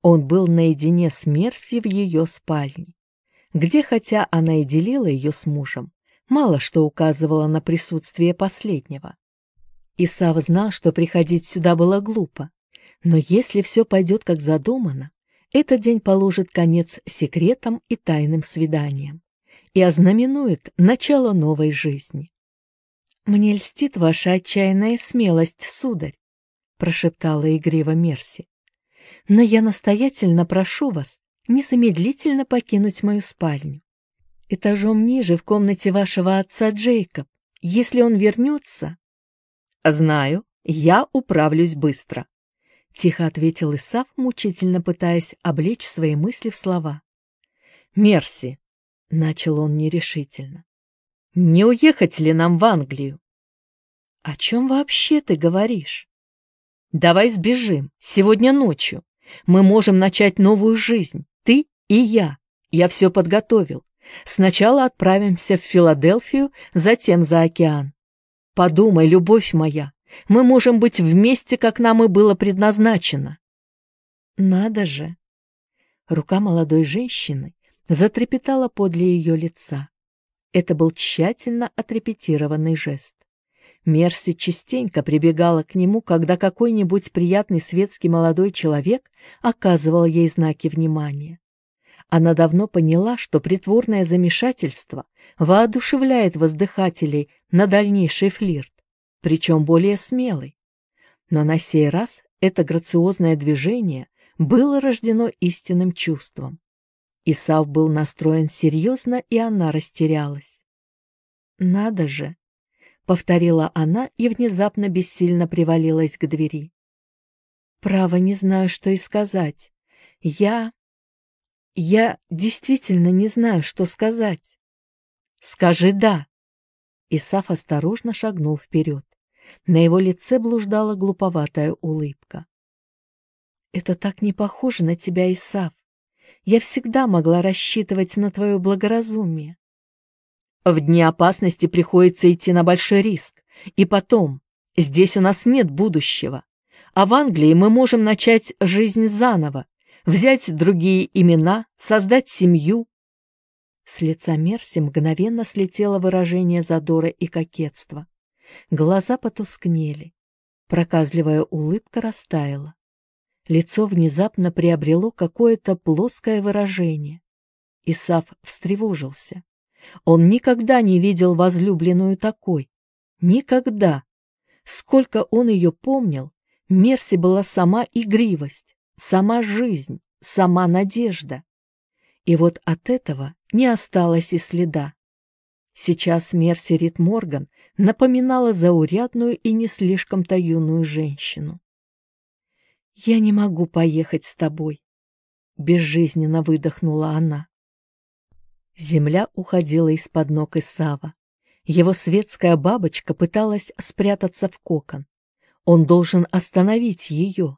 Он был наедине с Мерси в ее спальне. где, хотя она и делила ее с мужем, мало что указывало на присутствие последнего. Исав знал, что приходить сюда было глупо, но если все пойдет как задумано, этот день положит конец секретам и тайным свиданиям и ознаменует начало новой жизни. «Мне льстит ваша отчаянная смелость, сударь», — прошептала игриво Мерси. «Но я настоятельно прошу вас незамедлительно покинуть мою спальню. Этажом ниже, в комнате вашего отца Джейкоб. Если он вернется...»
«Знаю, я управлюсь быстро», —
тихо ответил Исав, мучительно пытаясь облечь свои мысли в слова.
«Мерси», — начал он нерешительно, — «не уехать ли нам в Англию?»
«О чем вообще ты говоришь?»
«Давай сбежим, сегодня ночью. Мы можем начать новую жизнь, ты и я. Я все подготовил. Сначала отправимся в Филадельфию, затем за океан. Подумай, любовь моя, мы можем быть вместе, как нам и было предназначено.
Надо же! Рука молодой женщины затрепетала подле ее лица. Это был тщательно отрепетированный жест. Мерси частенько прибегала к нему, когда какой-нибудь приятный светский молодой человек оказывал ей знаки внимания. Она давно поняла, что притворное замешательство воодушевляет воздыхателей на дальнейший флирт причем более смелый. Но на сей раз это грациозное движение было рождено истинным чувством. Исав был настроен серьезно, и она растерялась. «Надо же!» — повторила она и внезапно бессильно привалилась к двери. «Право, не знаю, что и сказать. Я... я действительно не знаю, что сказать». «Скажи «да». Исаф осторожно шагнул вперед. На его лице блуждала глуповатая улыбка. «Это так не похоже на тебя, Исав. Я всегда могла рассчитывать на твое благоразумие».
«В дни опасности приходится идти на большой риск. И потом, здесь у нас нет будущего. А в Англии мы можем начать жизнь заново, взять другие имена, создать семью».
С лица Мерси мгновенно слетело выражение задора и кокетства. Глаза потускнели. Проказливая улыбка растаяла. Лицо внезапно приобрело какое-то плоское выражение. Исаф встревожился. Он никогда не видел возлюбленную такой. Никогда. Сколько он ее помнил, Мерси была сама игривость, сама жизнь, сама надежда. И вот от этого не осталось и следа. Сейчас Мерси Рид Морган напоминала заурядную и не слишком-то юную женщину. «Я не могу поехать с тобой», — безжизненно выдохнула она. Земля уходила из-под ног Исава. Его светская бабочка пыталась спрятаться в кокон. Он должен остановить ее.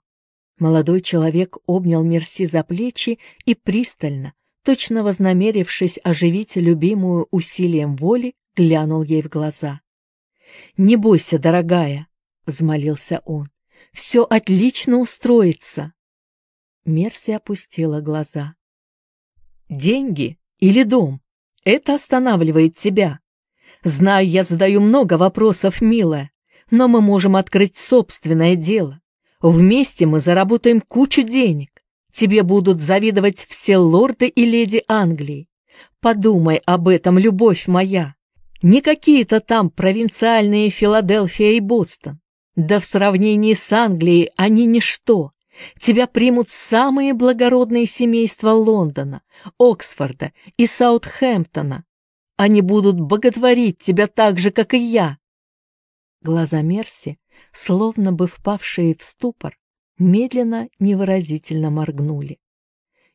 Молодой человек обнял Мерси за плечи и пристально, точно вознамерившись оживить любимую усилием воли, глянул ей в глаза. «Не бойся, дорогая», — взмолился он, — «все отлично устроится». Мерси опустила глаза. «Деньги или дом? Это останавливает тебя. Знаю, я задаю много вопросов, милая, но мы можем открыть собственное дело. Вместе мы заработаем кучу денег. Тебе будут завидовать все лорды и леди Англии. Подумай об этом, любовь моя. Не какие-то там провинциальные Филадельфия и Бостон. Да в сравнении с Англией они ничто. Тебя примут самые благородные семейства Лондона, Оксфорда и Саутхэмптона. Они будут боготворить тебя так же, как и я. Глаза Мерси, словно бы впавшие в ступор, медленно, невыразительно моргнули.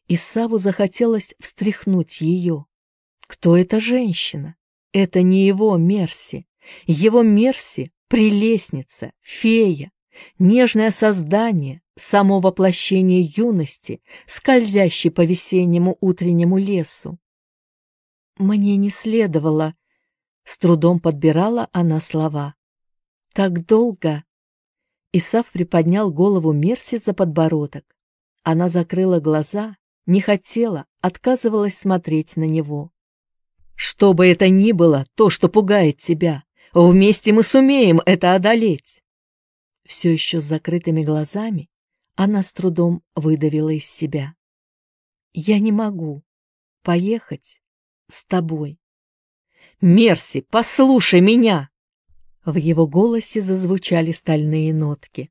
Исаву захотелось встряхнуть ее. Кто эта женщина? Это не его Мерси. Его Мерси — прелестница, фея, нежное создание, само воплощение юности, скользящей по весеннему утреннему лесу. Мне не следовало, с трудом подбирала она слова. Так долго Исав приподнял голову Мерси за подбородок. Она закрыла глаза, не хотела, отказывалась смотреть на него.
«Что бы это ни было, то, что пугает тебя, вместе мы сумеем это одолеть!»
Все еще с закрытыми глазами она с трудом выдавила из себя. «Я не могу поехать с тобой».
«Мерси, послушай меня!»
В его голосе зазвучали стальные нотки.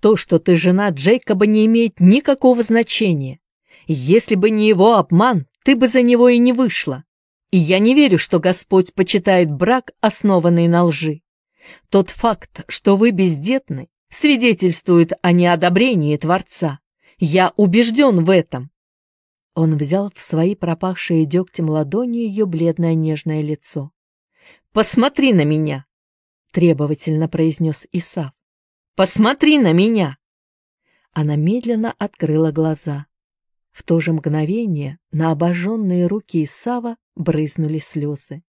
«То, что ты жена Джейкоба, не имеет никакого значения. Если бы не его обман, ты бы за него и не вышла. И я не верю, что Господь почитает брак, основанный на лжи. Тот факт, что вы бездетны, свидетельствует о неодобрении Творца. Я убежден в этом.
Он взял в свои пропахшие дегтем ладони ее бледное нежное лицо.
«Посмотри на меня!» — требовательно произнес Исав. «Посмотри на меня!»
Она медленно открыла глаза. В то же мгновение на обожженные руки Исава брызнули слезы.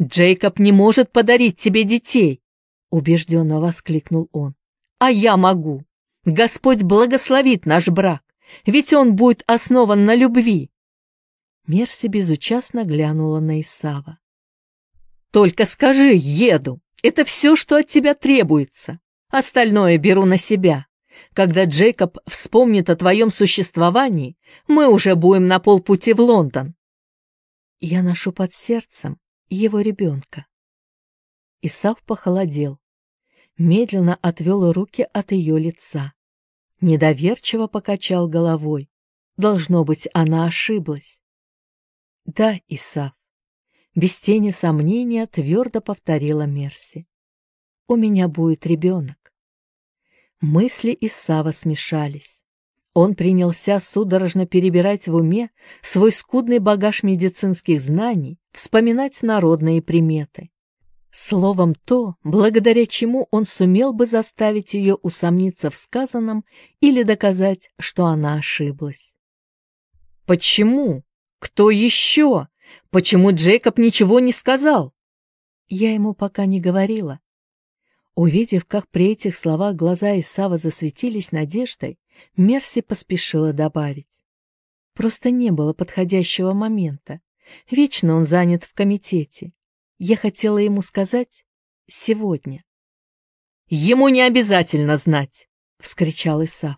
«Джейкоб не может подарить тебе детей!» — убежденно воскликнул он. «А я могу! Господь благословит наш брак, ведь он будет основан на любви!»
Мерси безучастно глянула на Исава.
«Только скажи, еду! Это все, что от тебя требуется. Остальное беру на себя. Когда Джейкоб вспомнит о твоем существовании, мы уже будем на полпути в Лондон.
Я ношу под сердцем его ребенка. Исав похолодел, медленно отвел руки от ее лица. Недоверчиво покачал головой. Должно быть, она ошиблась. Да, Исав, без тени сомнения твердо повторила Мерси. У меня будет ребенок. Мысли Исава смешались. Он принялся судорожно перебирать в уме свой скудный багаж медицинских знаний, вспоминать народные приметы. Словом, то, благодаря чему он сумел бы заставить ее усомниться в сказанном или доказать, что она ошиблась.
«Почему? Кто еще?» Почему Джейкоб ничего не сказал?
Я ему пока не говорила. Увидев, как при этих словах глаза Исава засветились надеждой, Мерси поспешила добавить. Просто не было подходящего момента. Вечно он занят в комитете. Я хотела ему сказать сегодня.
«Ему не обязательно знать!» — вскричал Исав.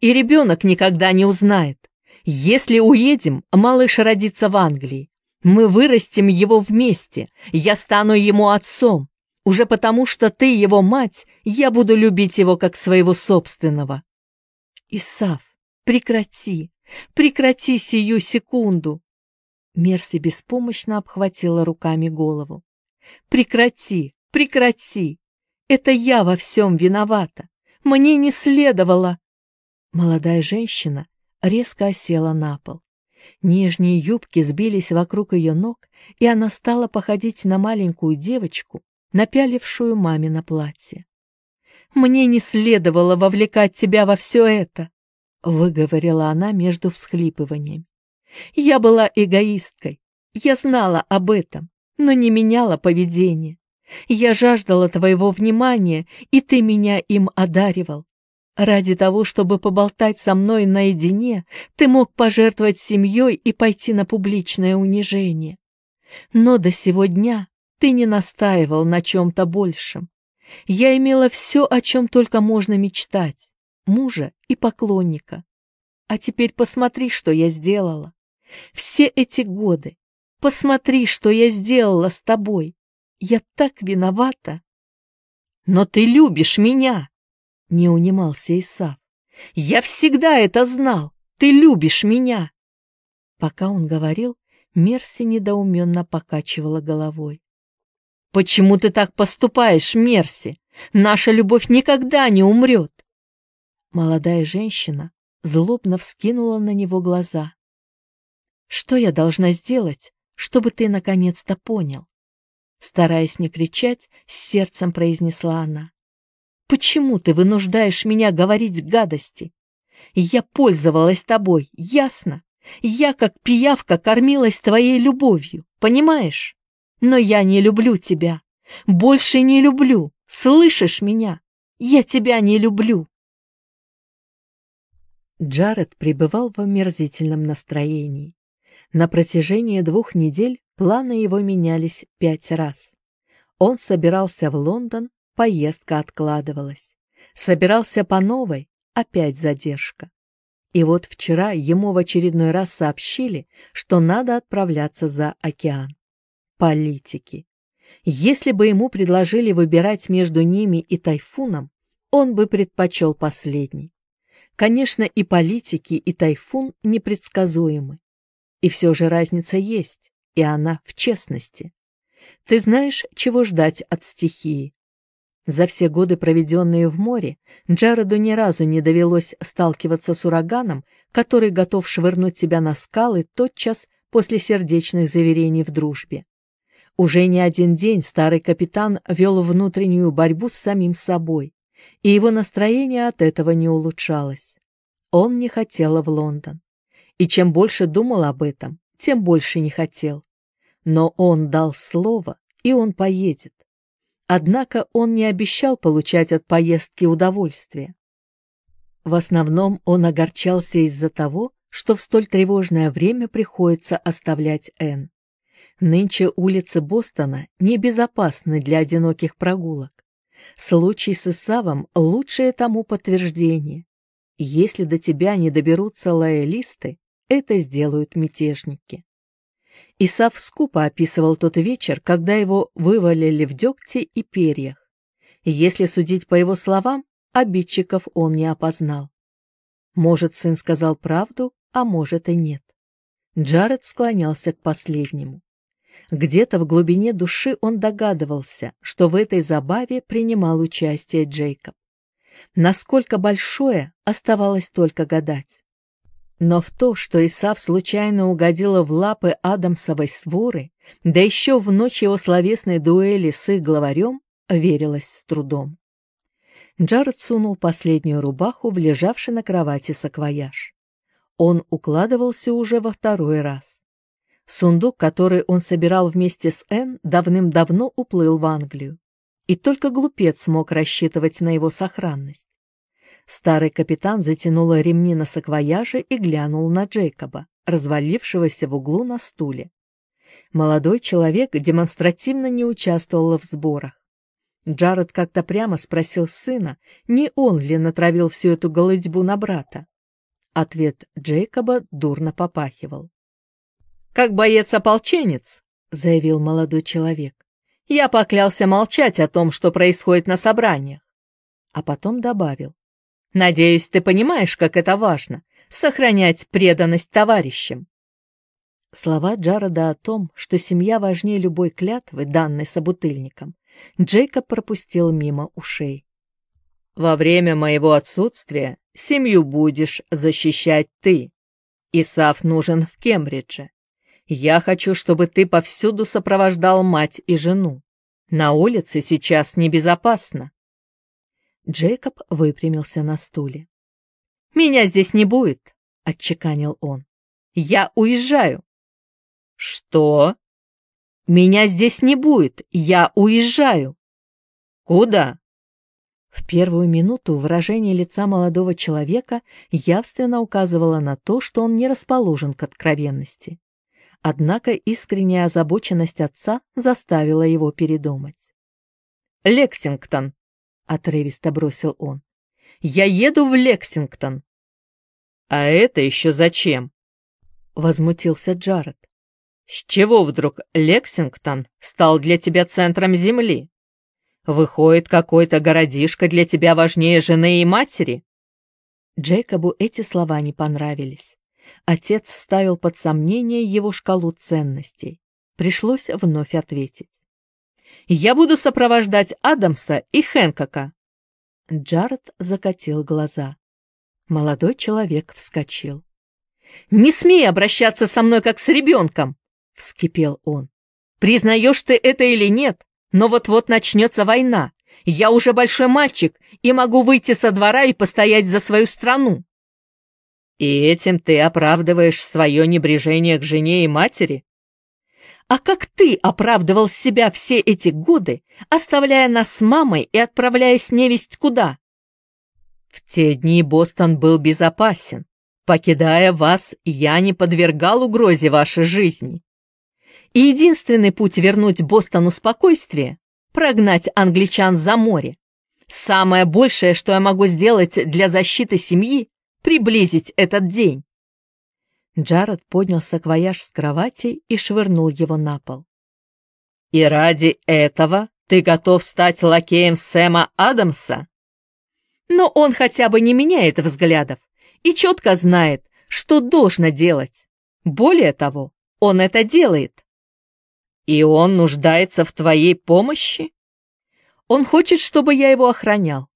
«И ребенок никогда не узнает. Если уедем, малыш родится в Англии. Мы вырастим его вместе, я стану ему отцом. Уже потому, что ты его мать, я буду любить его как своего собственного.
Исав, прекрати, прекрати сию секунду. Мерси беспомощно обхватила руками голову. Прекрати, прекрати. Это я во всем виновата. Мне не следовало. Молодая женщина резко осела на пол. Нижние юбки сбились вокруг ее ног, и она стала походить на маленькую девочку, напялившую маме на платье. «Мне не следовало вовлекать тебя во все это», — выговорила она между всхлипываниями. «Я была эгоисткой, я знала об этом, но не меняла поведение. Я жаждала твоего внимания, и ты меня им одаривал. Ради того, чтобы поболтать со мной наедине, ты мог пожертвовать семьей и пойти на публичное унижение. Но до сего дня ты не настаивал на чем-то большем. Я имела все, о чем только можно мечтать, мужа и поклонника. А теперь посмотри, что я сделала. Все эти годы. Посмотри, что я сделала с тобой. Я так виновата.
Но ты любишь меня, —
не унимался Исав.
«Я всегда это знал! Ты любишь меня!»
Пока он говорил, Мерси недоуменно покачивала головой.
«Почему ты так поступаешь, Мерси? Наша любовь никогда не умрет!»
Молодая женщина злобно вскинула на него глаза. «Что я должна сделать, чтобы ты наконец-то понял?» Стараясь не кричать, с сердцем произнесла она. Почему ты вынуждаешь меня говорить гадости? Я пользовалась тобой, ясно? Я, как пиявка, кормилась твоей любовью, понимаешь? Но я не люблю тебя. Больше не люблю. Слышишь меня? Я тебя не люблю. Джаред пребывал в омерзительном настроении. На протяжении двух недель планы его менялись пять раз. Он собирался в Лондон, поездка откладывалась. Собирался по новой, опять задержка. И вот вчера ему в очередной раз сообщили, что надо отправляться за океан. Политики. Если бы ему предложили выбирать между ними и тайфуном, он бы предпочел последний. Конечно, и политики, и тайфун непредсказуемы. И все же разница есть, и она в честности. Ты знаешь, чего ждать от стихии. За все годы, проведенные в море, Джареду ни разу не довелось сталкиваться с ураганом, который готов швырнуть тебя на скалы тотчас после сердечных заверений в дружбе. Уже не один день старый капитан вел внутреннюю борьбу с самим собой, и его настроение от этого не улучшалось. Он не хотел в Лондон. И чем больше думал об этом, тем больше не хотел. Но он дал слово, и он поедет. Однако он не обещал получать от поездки удовольствие. В основном он огорчался из-за того, что в столь тревожное время приходится оставлять Энн. Нынче улицы Бостона небезопасны для одиноких прогулок. Случай с Исавом – лучшее тому подтверждение. Если до тебя не доберутся лоялисты, это сделают мятежники. Исав скупо описывал тот вечер, когда его вывалили в дегте и перьях. Если судить по его словам, обидчиков он не опознал. Может, сын сказал правду, а может и нет. Джаред склонялся к последнему. Где-то в глубине души он догадывался, что в этой забаве принимал участие Джейкоб. Насколько большое, оставалось только гадать. Но в то, что Исав случайно угодила в лапы Адамсовой своры, да еще в ночь его словесной дуэли с их главарем, верилось с трудом. Джаред сунул последнюю рубаху в лежавший на кровати саквояж. Он укладывался уже во второй раз. Сундук, который он собирал вместе с Энн, давным-давно уплыл в Англию. И только глупец смог рассчитывать на его сохранность. Старый капитан затянул ремни на саквояже и глянул на Джейкоба, развалившегося в углу на стуле. Молодой человек демонстративно не участвовал в сборах. Джаред как-то прямо спросил сына, не он ли натравил всю эту голодьбу на брата. Ответ Джейкоба дурно попахивал как боец-ополченец, — заявил молодой человек. Я поклялся молчать о том, что происходит на собраниях. А потом добавил. Надеюсь, ты понимаешь, как это важно — сохранять преданность товарищам. Слова Джареда о том, что семья важнее любой клятвы, данной собутыльником, Джейкоб пропустил мимо ушей. «Во время моего отсутствия семью будешь защищать ты. Исаф нужен в Кембридже. Я хочу, чтобы ты повсюду сопровождал мать и жену. На улице сейчас небезопасно. Джейкоб выпрямился на стуле. «Меня здесь не будет», — отчеканил он. «Я уезжаю». «Что?» «Меня здесь не будет, я уезжаю». «Куда?» В первую минуту выражение лица молодого человека явственно указывало на то, что он не расположен к откровенности. Однако искренняя озабоченность отца заставила его передумать. «Лексингтон!» — отрывисто бросил он. «Я еду в Лексингтон!» «А это еще зачем?» — возмутился Джаред. «С чего вдруг Лексингтон стал для тебя центром земли? Выходит, какой-то городишко для тебя важнее жены и матери?» Джейкобу эти слова не понравились. Отец ставил под сомнение его шкалу ценностей. Пришлось вновь ответить. «Я буду сопровождать Адамса и Хэнкока». Джаред закатил глаза. Молодой человек вскочил. «Не смей обращаться со мной, как с ребенком!» — вскипел он. «Признаешь ты это или нет, но вот-вот начнется война. Я уже большой мальчик и могу выйти со двора и постоять за свою страну. И этим ты оправдываешь свое небрежение к жене и матери? А как ты оправдывал себя все эти годы, оставляя нас с мамой и отправляясь невесть куда?
В те дни Бостон был безопасен. Покидая вас, я не подвергал угрозе вашей жизни. И единственный путь вернуть Бостону спокойствие — прогнать англичан за море. Самое большее, что я могу сделать для защиты семьи — приблизить этот день.
Джаред поднял саквояж с кровати и швырнул его на пол.
«И ради этого ты готов стать лакеем Сэма Адамса?» «Но он хотя бы не меняет взглядов и четко знает, что должно делать. Более того, он это делает». «И он нуждается в твоей помощи?» «Он хочет, чтобы я его охранял».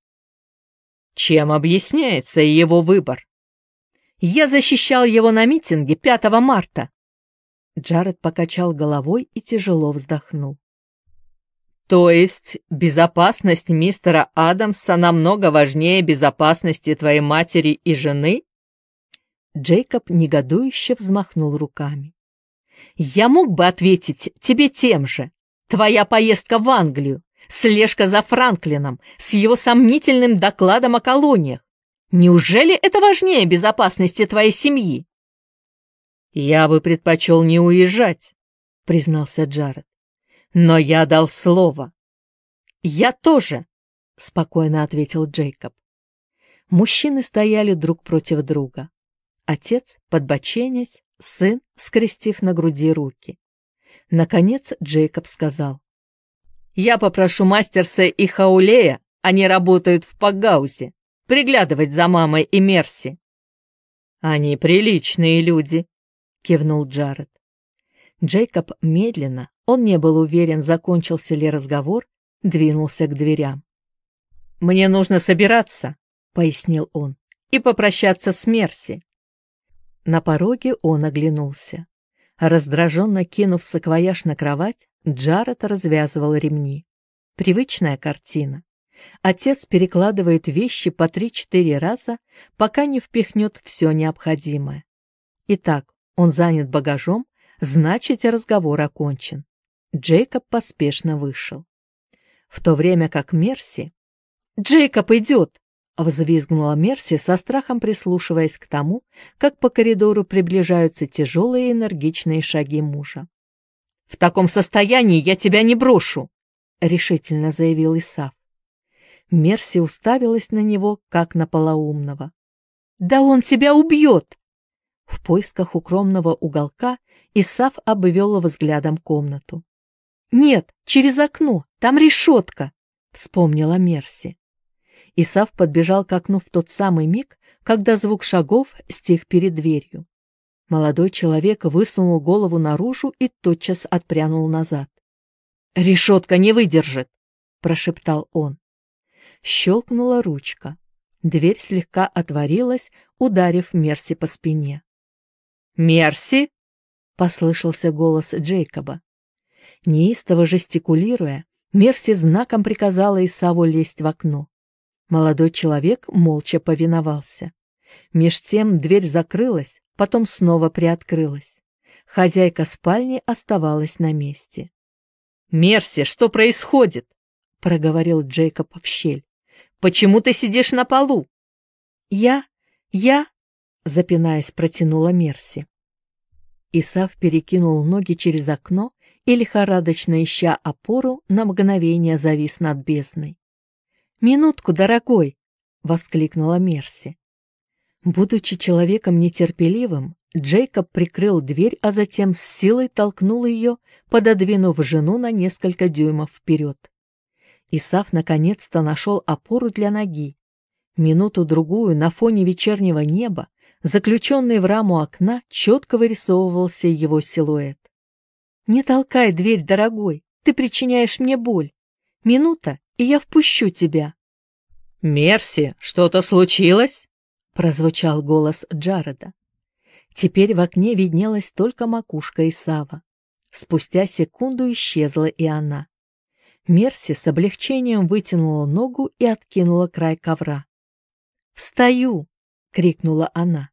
«Чем объясняется его выбор?» Я защищал его на митинге 5 марта. Джаред покачал головой и тяжело вздохнул. То есть безопасность мистера Адамса намного важнее безопасности твоей матери и жены? Джейкоб негодующе взмахнул руками. Я мог бы ответить тебе тем же. Твоя поездка в Англию, слежка за Франклином с его сомнительным докладом о колониях, Неужели это важнее безопасности твоей семьи? Я бы предпочел не уезжать, признался Джаред. Но я дал слово. Я тоже, спокойно ответил Джейкоб. Мужчины стояли друг против друга. Отец, подбоченясь, сын, скрестив на груди руки. Наконец Джейкоб сказал. «Я попрошу мастерса и Хаулея, они работают в Пагаузе приглядывать за мамой и Мерси. Они приличные люди, кивнул Джаред. Джейкоб медленно, он не был уверен, закончился ли разговор, двинулся к дверям. «Мне нужно собираться», — пояснил он, — «и попрощаться с Мерси». На пороге он оглянулся. Раздраженно кинув саквояж на кровать, Джаред развязывал ремни. Привычная картина. Отец перекладывает вещи по три-четыре раза, пока не впихнет все необходимое. Итак, он занят багажом, значит, разговор окончен. Джейкоб поспешно вышел. В то время как Мерси... «Джейкоб идет!» — взвизгнула Мерси со страхом прислушиваясь к тому, как по коридору приближаются тяжелые энергичные шаги мужа. «В таком состоянии я тебя не брошу!» — решительно заявил Исаф. Мерси уставилась на него, как на полоумного. «Да он тебя убьет!» В поисках укромного уголка Исаф обвел взглядом комнату. «Нет, через окно, там решетка!» — вспомнила Мерси. Исаф подбежал к окну в тот самый миг, когда звук шагов стих перед дверью. Молодой человек высунул голову наружу и тотчас отпрянул назад. «Решетка не выдержит!» — прошептал он. Щелкнула ручка. Дверь слегка отворилась, ударив Мерси по спине. «Мерси!» — послышался голос Джейкоба. Неистово жестикулируя, Мерси знаком приказала Исаву лезть в окно. Молодой человек молча повиновался. Меж тем дверь закрылась, потом снова приоткрылась. Хозяйка спальни оставалась на месте. «Мерси, что происходит?» — проговорил Джейкоб в щель. Почему ты сидишь на полу?» «Я... я...» — запинаясь, протянула Мерси. Исав перекинул ноги через окно и, лихорадочно ища опору, на мгновение завис над бездной. «Минутку, дорогой!» — воскликнула Мерси. Будучи человеком нетерпеливым, Джейкоб прикрыл дверь, а затем с силой толкнул ее, пододвинув жену на несколько дюймов вперед. Исаф наконец-то нашел опору для ноги. Минуту-другую на фоне вечернего неба, заключенный в раму окна, четко вырисовывался его силуэт. «Не толкай дверь, дорогой, ты причиняешь мне боль. Минута, и я впущу тебя». «Мерси, что-то случилось?» — прозвучал голос Джареда.
Теперь в окне виднелась только макушка Исава. Спустя секунду исчезла и она. Мерси с облегчением вытянула ногу и откинула край ковра. «Встаю!» — крикнула она.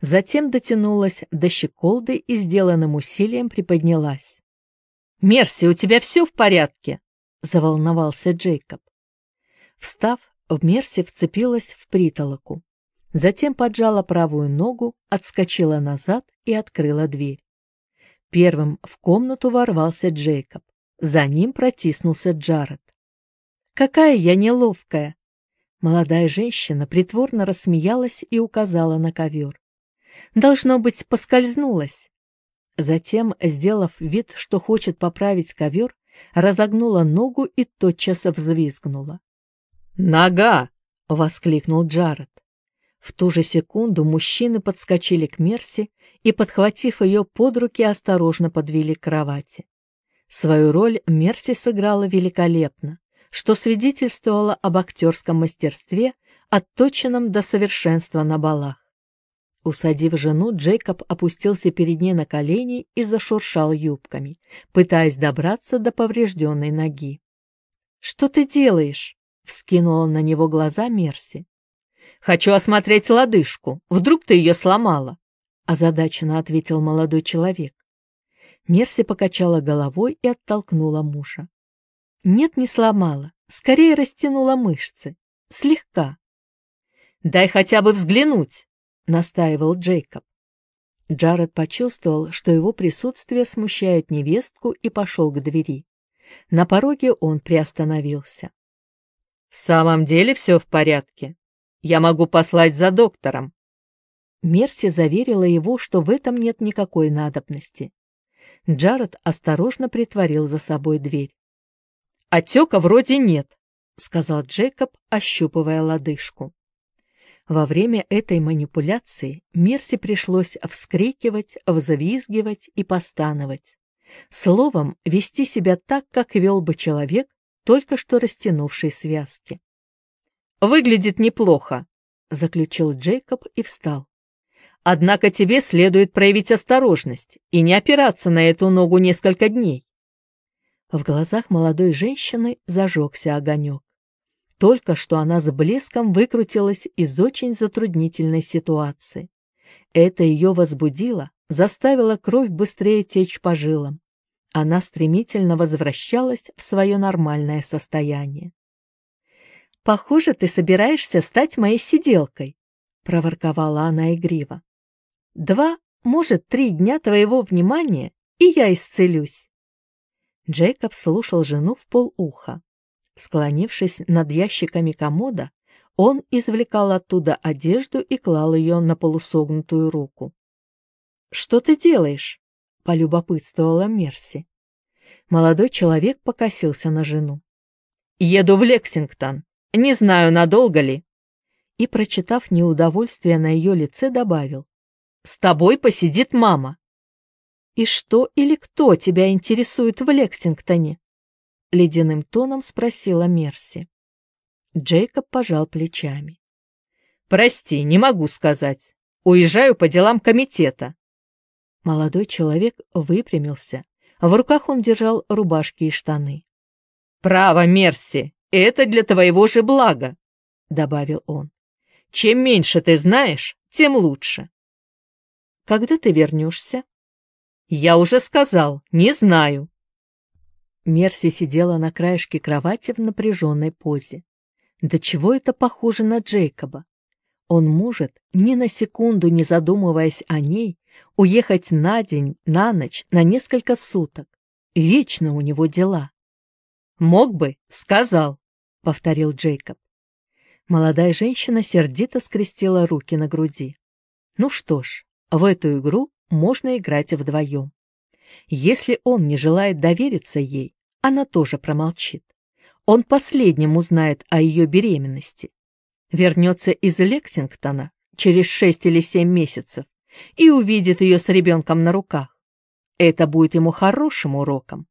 Затем дотянулась до щеколды и сделанным усилием приподнялась.
«Мерси, у тебя все в порядке?» — заволновался Джейкоб.
Встав, Мерси вцепилась в притолоку. Затем поджала правую ногу, отскочила назад и открыла дверь. Первым в комнату ворвался Джейкоб. За ним протиснулся Джаред. «Какая я неловкая!» Молодая женщина притворно рассмеялась и указала на ковер. «Должно быть, поскользнулась». Затем, сделав вид, что хочет поправить ковер, разогнула ногу и тотчас взвизгнула.
«Нога!»
— воскликнул Джаред. В ту же секунду мужчины подскочили к Мерси и, подхватив ее под руки, осторожно подвели к кровати. Свою роль Мерси сыграла великолепно, что свидетельствовало об актерском мастерстве, отточенном до совершенства на балах. Усадив жену, Джейкоб опустился перед ней на колени и зашуршал юбками, пытаясь добраться до поврежденной ноги. «Что ты делаешь?» — вскинула на него глаза Мерси.
«Хочу осмотреть лодыжку. Вдруг ты ее сломала?»
— озадаченно ответил молодой человек. Мерси покачала головой и оттолкнула мужа. «Нет, не сломала. Скорее растянула мышцы. Слегка».
«Дай хотя бы взглянуть!»
— настаивал Джейкоб. Джаред почувствовал, что его присутствие смущает невестку и пошел к двери. На пороге он приостановился.
«В самом деле все в порядке. Я могу послать за доктором».
Мерси заверила его, что в этом нет никакой надобности. Джаред осторожно притворил за собой дверь.
«Отека вроде нет», —
сказал Джейкоб, ощупывая лодыжку. Во время этой манипуляции Мерси пришлось вскрикивать, взвизгивать и постановать. Словом, вести себя так, как вел бы человек, только что растянувший связки.
«Выглядит неплохо», — заключил Джейкоб и встал. «Однако тебе следует проявить осторожность и не опираться на эту ногу несколько дней».
В глазах молодой женщины зажегся огонек. Только что она с блеском выкрутилась из очень затруднительной ситуации. Это ее возбудило, заставило кровь быстрее течь по жилам. Она стремительно возвращалась в свое нормальное состояние. «Похоже, ты собираешься стать моей сиделкой», — проворковала она игриво. «Два, может, три дня твоего внимания, и я исцелюсь». Джейкоб слушал жену в полуха. Склонившись над ящиками комода, он извлекал оттуда одежду и клал ее на полусогнутую руку. «Что ты делаешь?» — полюбопытствовала Мерси. Молодой человек покосился на жену.
«Еду в Лексингтон. Не знаю, надолго ли».
И, прочитав неудовольствие на ее лице, добавил.
«С тобой посидит мама».
«И что или кто тебя интересует в Лексингтоне?» — ледяным тоном спросила Мерси. Джейкоб пожал плечами.
«Прости, не могу сказать. Уезжаю по делам комитета».
Молодой человек выпрямился. В руках он держал рубашки и штаны.
«Право, Мерси, это для твоего же блага», — добавил он. «Чем меньше ты знаешь, тем лучше».
«Когда ты вернешься?»
«Я уже сказал, не знаю»,
Мерси сидела на краешке кровати в напряженной позе. Да чего это похоже на Джейкоба? Он может, ни на секунду не задумываясь о ней, уехать на день, на ночь, на несколько суток. Вечно у него дела.
«Мог бы, сказал», —
повторил Джейкоб. Молодая женщина сердито скрестила руки на груди. Ну что ж, в эту игру можно играть вдвоем. Если он не желает довериться ей, она тоже промолчит. Он последним узнает о ее беременности. Вернется из Лексингтона через шесть или семь месяцев и увидит ее с ребенком на руках. Это будет ему хорошим уроком.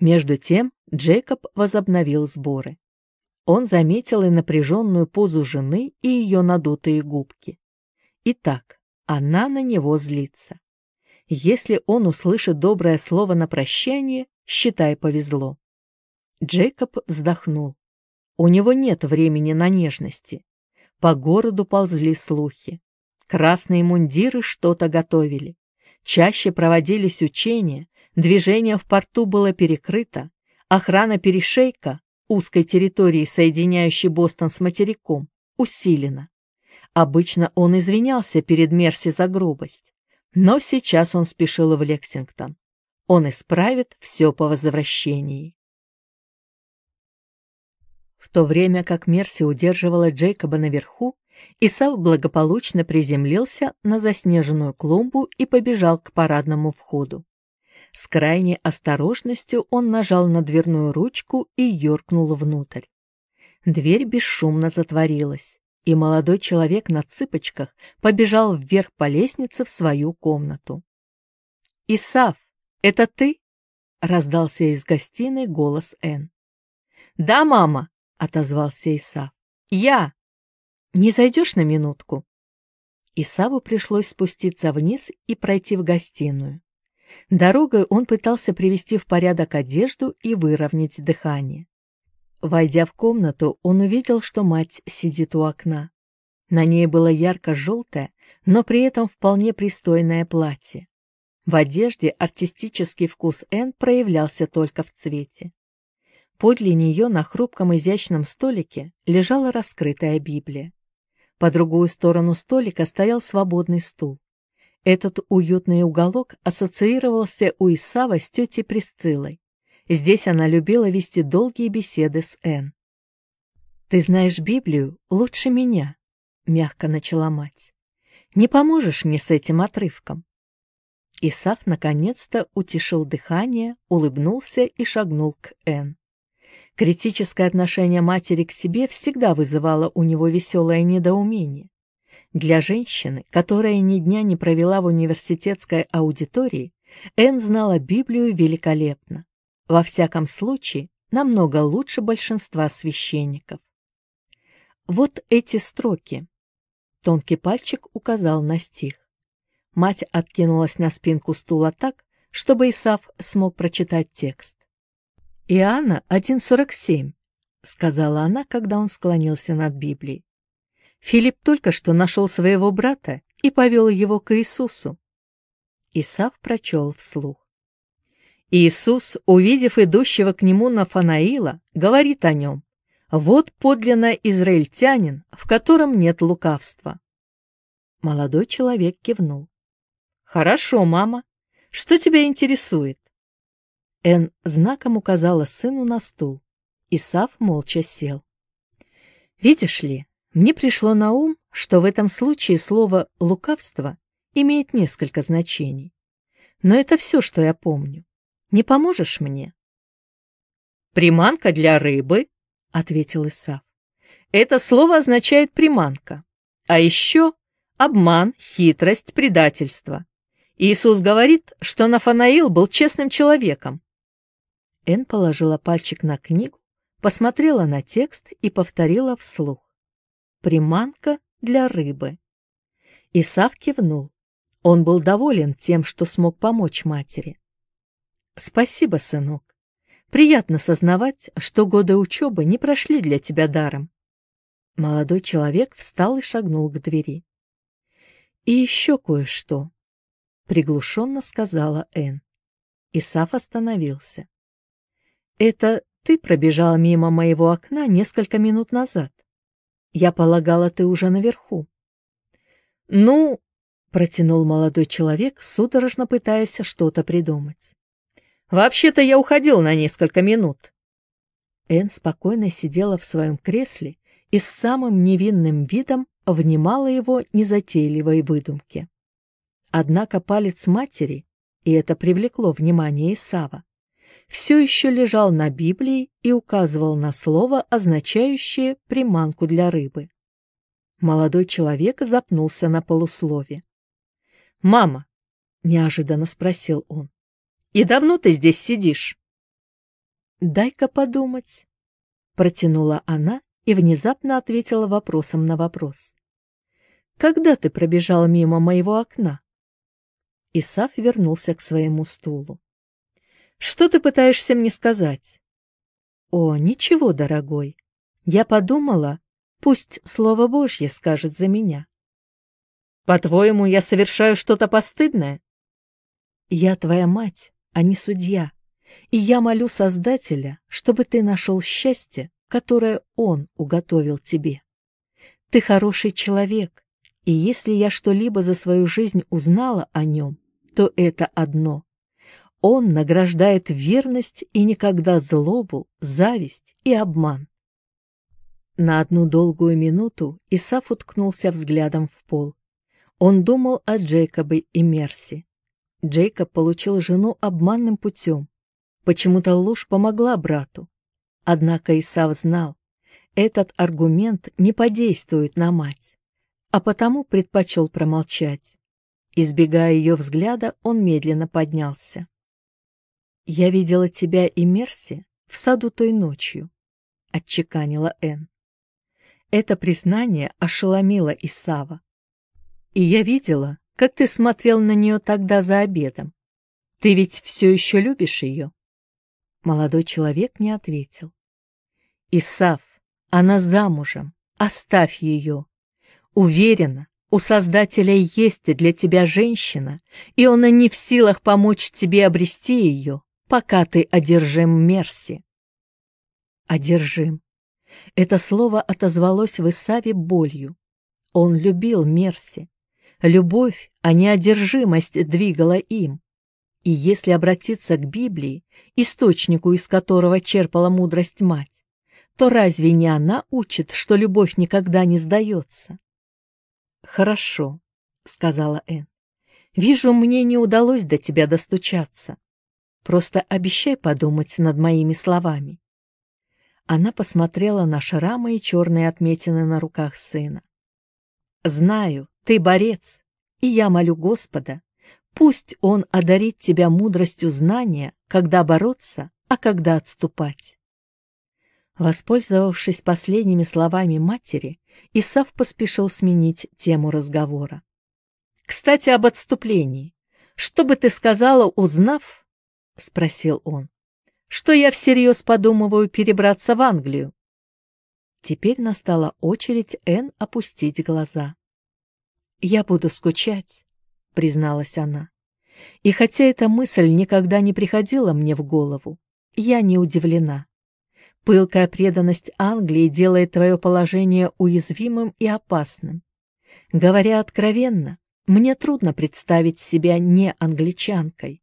Между тем Джейкоб возобновил сборы. Он заметил и напряженную позу жены, и ее надутые губки. Итак, она на него злится. Если он услышит доброе слово на прощание, считай, повезло. Джейкоб вздохнул. У него нет времени на нежности. По городу ползли слухи. Красные мундиры что-то готовили. Чаще проводились учения, движение в порту было перекрыто, охрана перешейка
узкой территории, соединяющей Бостон с материком, усилена. Обычно он извинялся перед Мерси за грубость, но сейчас он спешил в Лексингтон. Он исправит все по возвращении. В то время как Мерси удерживала Джейкоба наверху, Исав благополучно приземлился на заснеженную клумбу и побежал к парадному входу. С крайней осторожностью он нажал на дверную ручку и юркнул внутрь. Дверь бесшумно затворилась, и молодой человек на цыпочках побежал вверх по лестнице в свою комнату. «Исав, это ты?» — раздался из гостиной голос Энн. «Да, мама!» — отозвался Исав. «Я!» «Не зайдешь на минутку?» Исаву пришлось спуститься вниз и пройти в гостиную. Дорогой он пытался привести в порядок одежду и выровнять дыхание. Войдя в комнату, он увидел, что мать сидит у окна. На ней было ярко-желтое, но при этом вполне пристойное платье. В одежде артистический вкус Энн проявлялся только в цвете. Подле нее на хрупком изящном столике лежала раскрытая Библия. По другую сторону столика стоял свободный стул. Этот уютный уголок ассоциировался у Исава с тетей Присциллой. Здесь она любила вести долгие беседы с Энн. «Ты знаешь Библию лучше меня», — мягко начала мать. «Не поможешь мне с этим отрывком?» Исаф наконец-то утешил дыхание, улыбнулся и шагнул к Энн. Критическое отношение матери к себе всегда вызывало у него веселое недоумение. Для женщины, которая ни дня не провела в университетской аудитории, Энн знала Библию великолепно. Во всяком случае, намного лучше большинства священников. Вот эти строки. Тонкий пальчик указал на стих. Мать откинулась на спинку стула так, чтобы Исаф смог прочитать текст. «Иоанна 1.47», — сказала она, когда он склонился над Библией. Филипп только что нашел своего брата и повел его к Иисусу. Исав прочел вслух. Иисус, увидев идущего к нему Нафанаила, говорит о нем. Вот подлинно израильтянин, в котором нет лукавства. Молодой человек кивнул. Хорошо, мама. Что тебя интересует? Эн знаком указала сыну на стул. Исав молча сел. Видишь ли, мне пришло на ум, что в этом случае слово «лукавство» имеет несколько значений. Но это все, что я помню. Не поможешь мне? «Приманка для рыбы», — ответил Исав. «Это слово означает приманка. А еще обман, хитрость, предательство. Иисус говорит, что Нафанаил был честным человеком. Эн положила пальчик на книгу, посмотрела на текст и повторила вслух приманка для рыбы. Исав кивнул. Он был доволен тем, что смог помочь матери. «Спасибо, сынок. Приятно сознавать, что годы учебы не прошли для тебя даром». Молодой человек встал и шагнул к двери. «И еще кое-что», — приглушенно сказала Энн. Исаф остановился. «Это ты пробежал мимо моего окна несколько минут назад. Я полагала, ты уже наверху. Ну, протянул молодой человек, судорожно пытаясь что-то придумать. Вообще-то я уходил на несколько минут. Эн спокойно сидела в своем кресле и с самым невинным видом внимала его незатейливой выдумке. Однако палец матери, и это привлекло внимание Исава, все еще лежал на Библии и указывал на слово, означающее приманку для рыбы. Молодой человек запнулся на полуслове. «Мама!» — неожиданно спросил он. «И давно ты здесь сидишь?» «Дай-ка подумать», — протянула она и внезапно ответила вопросом на вопрос. «Когда ты пробежал мимо моего окна?» Исаф вернулся к своему стулу. Что ты пытаешься мне сказать? О, ничего, дорогой. Я подумала, пусть Слово Божье скажет за меня. По-твоему, я совершаю что-то постыдное? Я твоя мать, а не судья.
и я молю Создателя, чтобы ты нашел счастье, которое Он уготовил тебе. Ты хороший человек, и если я что-либо за свою жизнь узнала о нем, то это одно. Он награждает верность и никогда злобу, зависть и обман. На одну долгую минуту Исаф уткнулся взглядом в пол. Он думал о Джейкобе и Мерси. Джейкоб получил жену обманным путем. Почему-то ложь помогла брату. Однако Исав знал, этот аргумент не подействует на мать, а потому предпочел промолчать. Избегая ее взгляда, он медленно поднялся. «Я видела тебя и Мерси в саду той ночью», — отчеканила Энн. Это признание ошеломило Исава. «И я видела, как ты смотрел на нее тогда за обедом. Ты ведь все еще любишь ее?» Молодой человек не ответил. «Исав, она замужем, оставь ее. Уверена, у Создателя есть для тебя женщина, и он не в силах помочь тебе обрести ее, пока ты одержим Мерси». «Одержим». Это слово отозвалось в Исаве болью. Он любил Мерси. Любовь, а не одержимость двигала им. И если обратиться к Библии, источнику, из которого черпала мудрость мать, то разве не она учит, что любовь никогда не сдается? «Хорошо», — сказала Энн. «Вижу, мне не удалось до тебя достучаться. Просто обещай подумать над моими словами». Она посмотрела на шрамы и черные отметины на руках сына. «Знаю, ты борец, и я молю Господа, Пусть Он одарит тебя мудростью знания, когда бороться, а когда отступать. Воспользовавшись последними словами матери, Исав поспешил сменить тему разговора. «Кстати, об отступлении. Что бы ты сказала, узнав?» — спросил он. «Что я всерьез подумываю перебраться в Англию?» Теперь настала очередь Энн опустить глаза. «Я буду скучать призналась она. И хотя эта мысль никогда не приходила мне в голову, я не удивлена. Пылкая преданность Англии делает твое положение уязвимым и опасным. Говоря откровенно, мне трудно представить себя не англичанкой.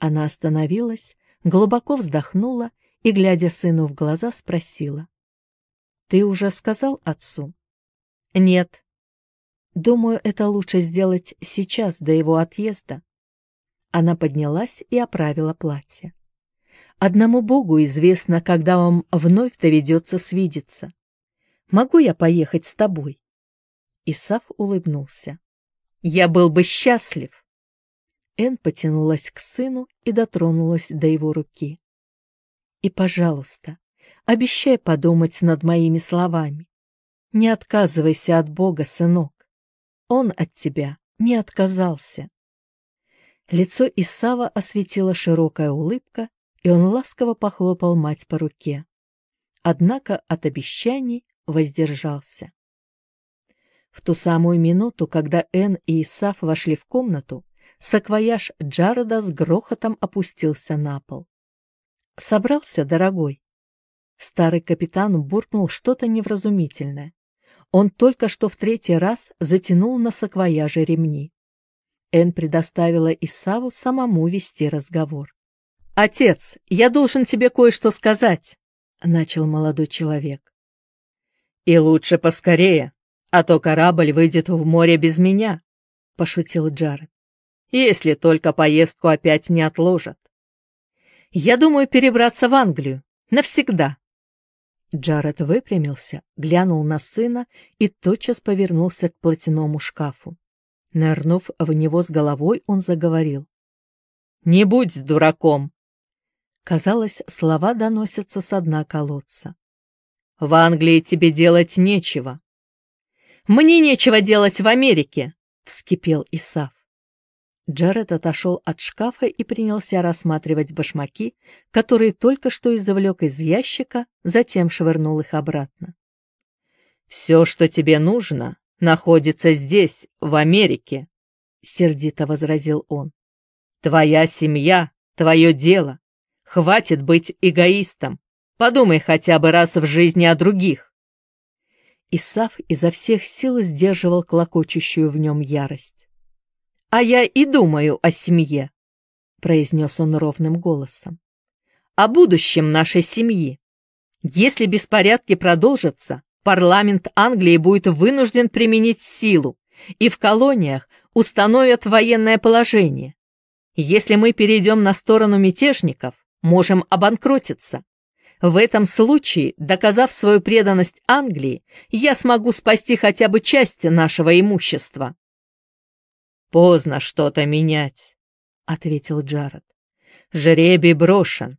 Она остановилась, глубоко вздохнула и, глядя сыну в глаза, спросила. — Ты уже сказал отцу? — Нет, Думаю, это лучше сделать сейчас, до его отъезда. Она поднялась и оправила платье. Одному Богу известно, когда вам вновь доведется свидеться. Могу я поехать с тобой? Исаф улыбнулся. Я был бы счастлив. Эн потянулась к сыну и дотронулась до его руки. И, пожалуйста, обещай подумать над моими словами. Не отказывайся от Бога, сынок. Он от тебя не отказался. Лицо Исава осветила широкая улыбка, и он ласково похлопал мать по руке. Однако от обещаний воздержался. В ту самую минуту, когда Энн и Исаф вошли в комнату, саквояж Джареда с грохотом опустился на пол. «Собрался, дорогой?» Старый капитан буркнул что-то невразумительное. Он только что в третий раз затянул на саквояже ремни. Эн предоставила Исаву самому вести разговор. «Отец, я должен тебе кое-что сказать», — начал молодой человек. «И лучше поскорее, а то корабль выйдет в море без меня», — пошутил Джаред. «Если только поездку опять не отложат». «Я думаю перебраться в Англию. Навсегда», Джаред выпрямился, глянул на сына и тотчас повернулся к платяному шкафу. Нырнув в него с головой, он заговорил. «Не будь дураком!» Казалось, слова доносятся со дна колодца. «В Англии тебе делать нечего». «Мне нечего делать в Америке!» — вскипел Исаф. Джаред отошел от шкафа и принялся рассматривать башмаки, которые только что извлек из ящика, затем швырнул их обратно. «Все, что тебе нужно, находится здесь, в Америке», — сердито возразил он. «Твоя семья, твое дело.
Хватит быть эгоистом. Подумай хотя бы раз в жизни о других.
Исав изо всех сил сдерживал клокочущую в нем ярость.
«А я и думаю о семье», — произнес он ровным голосом. «О будущем нашей семьи. Если беспорядки продолжатся, парламент Англии будет вынужден применить силу, и в колониях установят военное положение. Если мы перейдем на сторону мятежников, можем обанкротиться. В этом случае, доказав свою преданность Англии, я смогу спасти хотя бы часть нашего имущества. «Поздно что-то менять», — ответил Джаред. «Жребий брошен.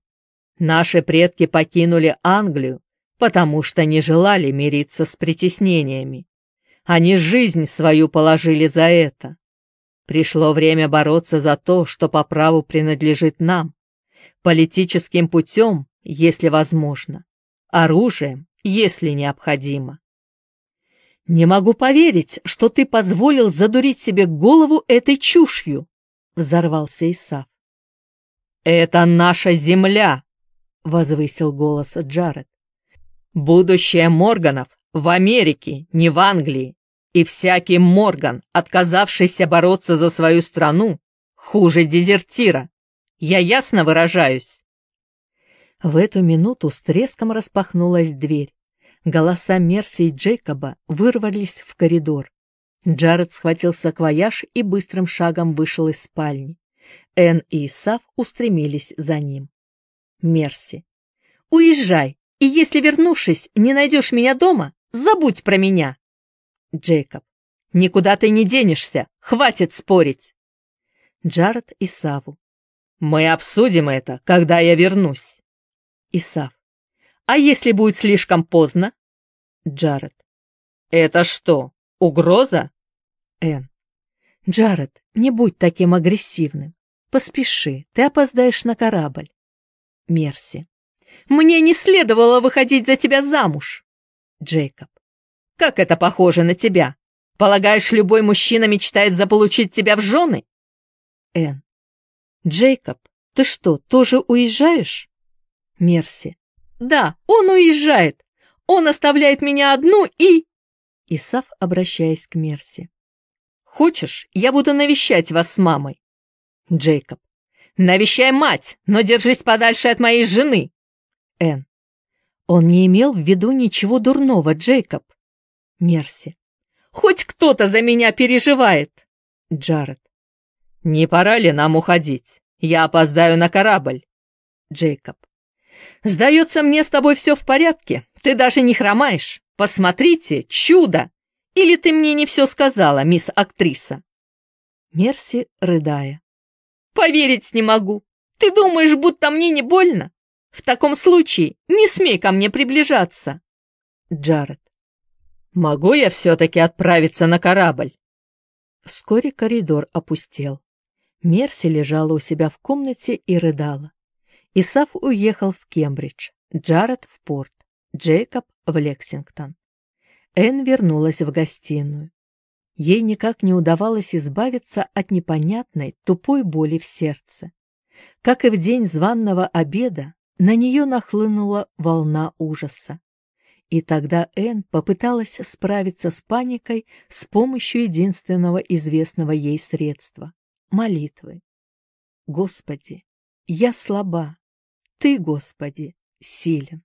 Наши предки покинули Англию, потому что не желали мириться с притеснениями. Они жизнь свою положили за это. Пришло время бороться за то, что по праву принадлежит нам. Политическим путем, если возможно. Оружием, если необходимо. «Не могу поверить, что ты позволил задурить себе голову этой чушью!» — взорвался Исав. «Это наша земля!» — возвысил голос Джаред. «Будущее Морганов в Америке, не в Англии. И всякий Морган, отказавшийся бороться за свою страну, хуже дезертира. Я ясно выражаюсь?»
В эту минуту с треском распахнулась дверь. Голоса Мерси и Джейкоба вырвались в коридор. Джаред схватил саквояж и быстрым шагом вышел из спальни. Энн и Исав устремились за ним. Мерси. «Уезжай, и если, вернувшись, не найдешь меня дома, забудь про меня!»
Джейкоб. «Никуда ты не денешься, хватит спорить!»
Джаред и Саву.
«Мы обсудим это, когда я вернусь!»
Исав.
«А если будет слишком поздно?»
Джаред.
«Это что, угроза?»
Эн. «Джаред, не будь таким агрессивным. Поспеши, ты опоздаешь на корабль». Мерси.
«Мне не следовало выходить за тебя замуж!»
Джейкоб.
Как это похоже на тебя? Полагаешь, любой мужчина мечтает заполучить тебя в жены?
Эн. Джейкоб, ты что, тоже уезжаешь? Мерси.
Да, он уезжает. Он оставляет меня одну и...
Исав, обращаясь к Мерси.
Хочешь, я буду навещать вас с мамой?
Джейкоб.
Навещай мать, но держись подальше от моей жены.
Эн. Он не имел в виду ничего дурного, Джейкоб. Мерси.
Хоть кто-то за меня переживает.
Джаред.
Не пора ли нам уходить? Я опоздаю на корабль.
Джейкоб.
Сдается мне с тобой все в порядке. Ты даже не хромаешь. Посмотрите, чудо! Или ты мне не все сказала, мисс актриса?
Мерси, рыдая.
Поверить не могу. Ты думаешь, будто мне не больно? В таком случае не смей ко мне приближаться.
Джаред.
Могу я все-таки отправиться на корабль?
Вскоре коридор опустел. Мерси лежала у себя в комнате и рыдала. Исаф уехал в Кембридж, Джаред в порт, Джейкоб в Лексингтон. Энн вернулась в гостиную. Ей никак не удавалось избавиться от непонятной, тупой боли в сердце. Как и в день званного обеда, на нее нахлынула волна ужаса. И тогда Энн попыталась справиться с паникой с помощью единственного известного ей средства — молитвы. Господи, я слаба, Ты, Господи, силен.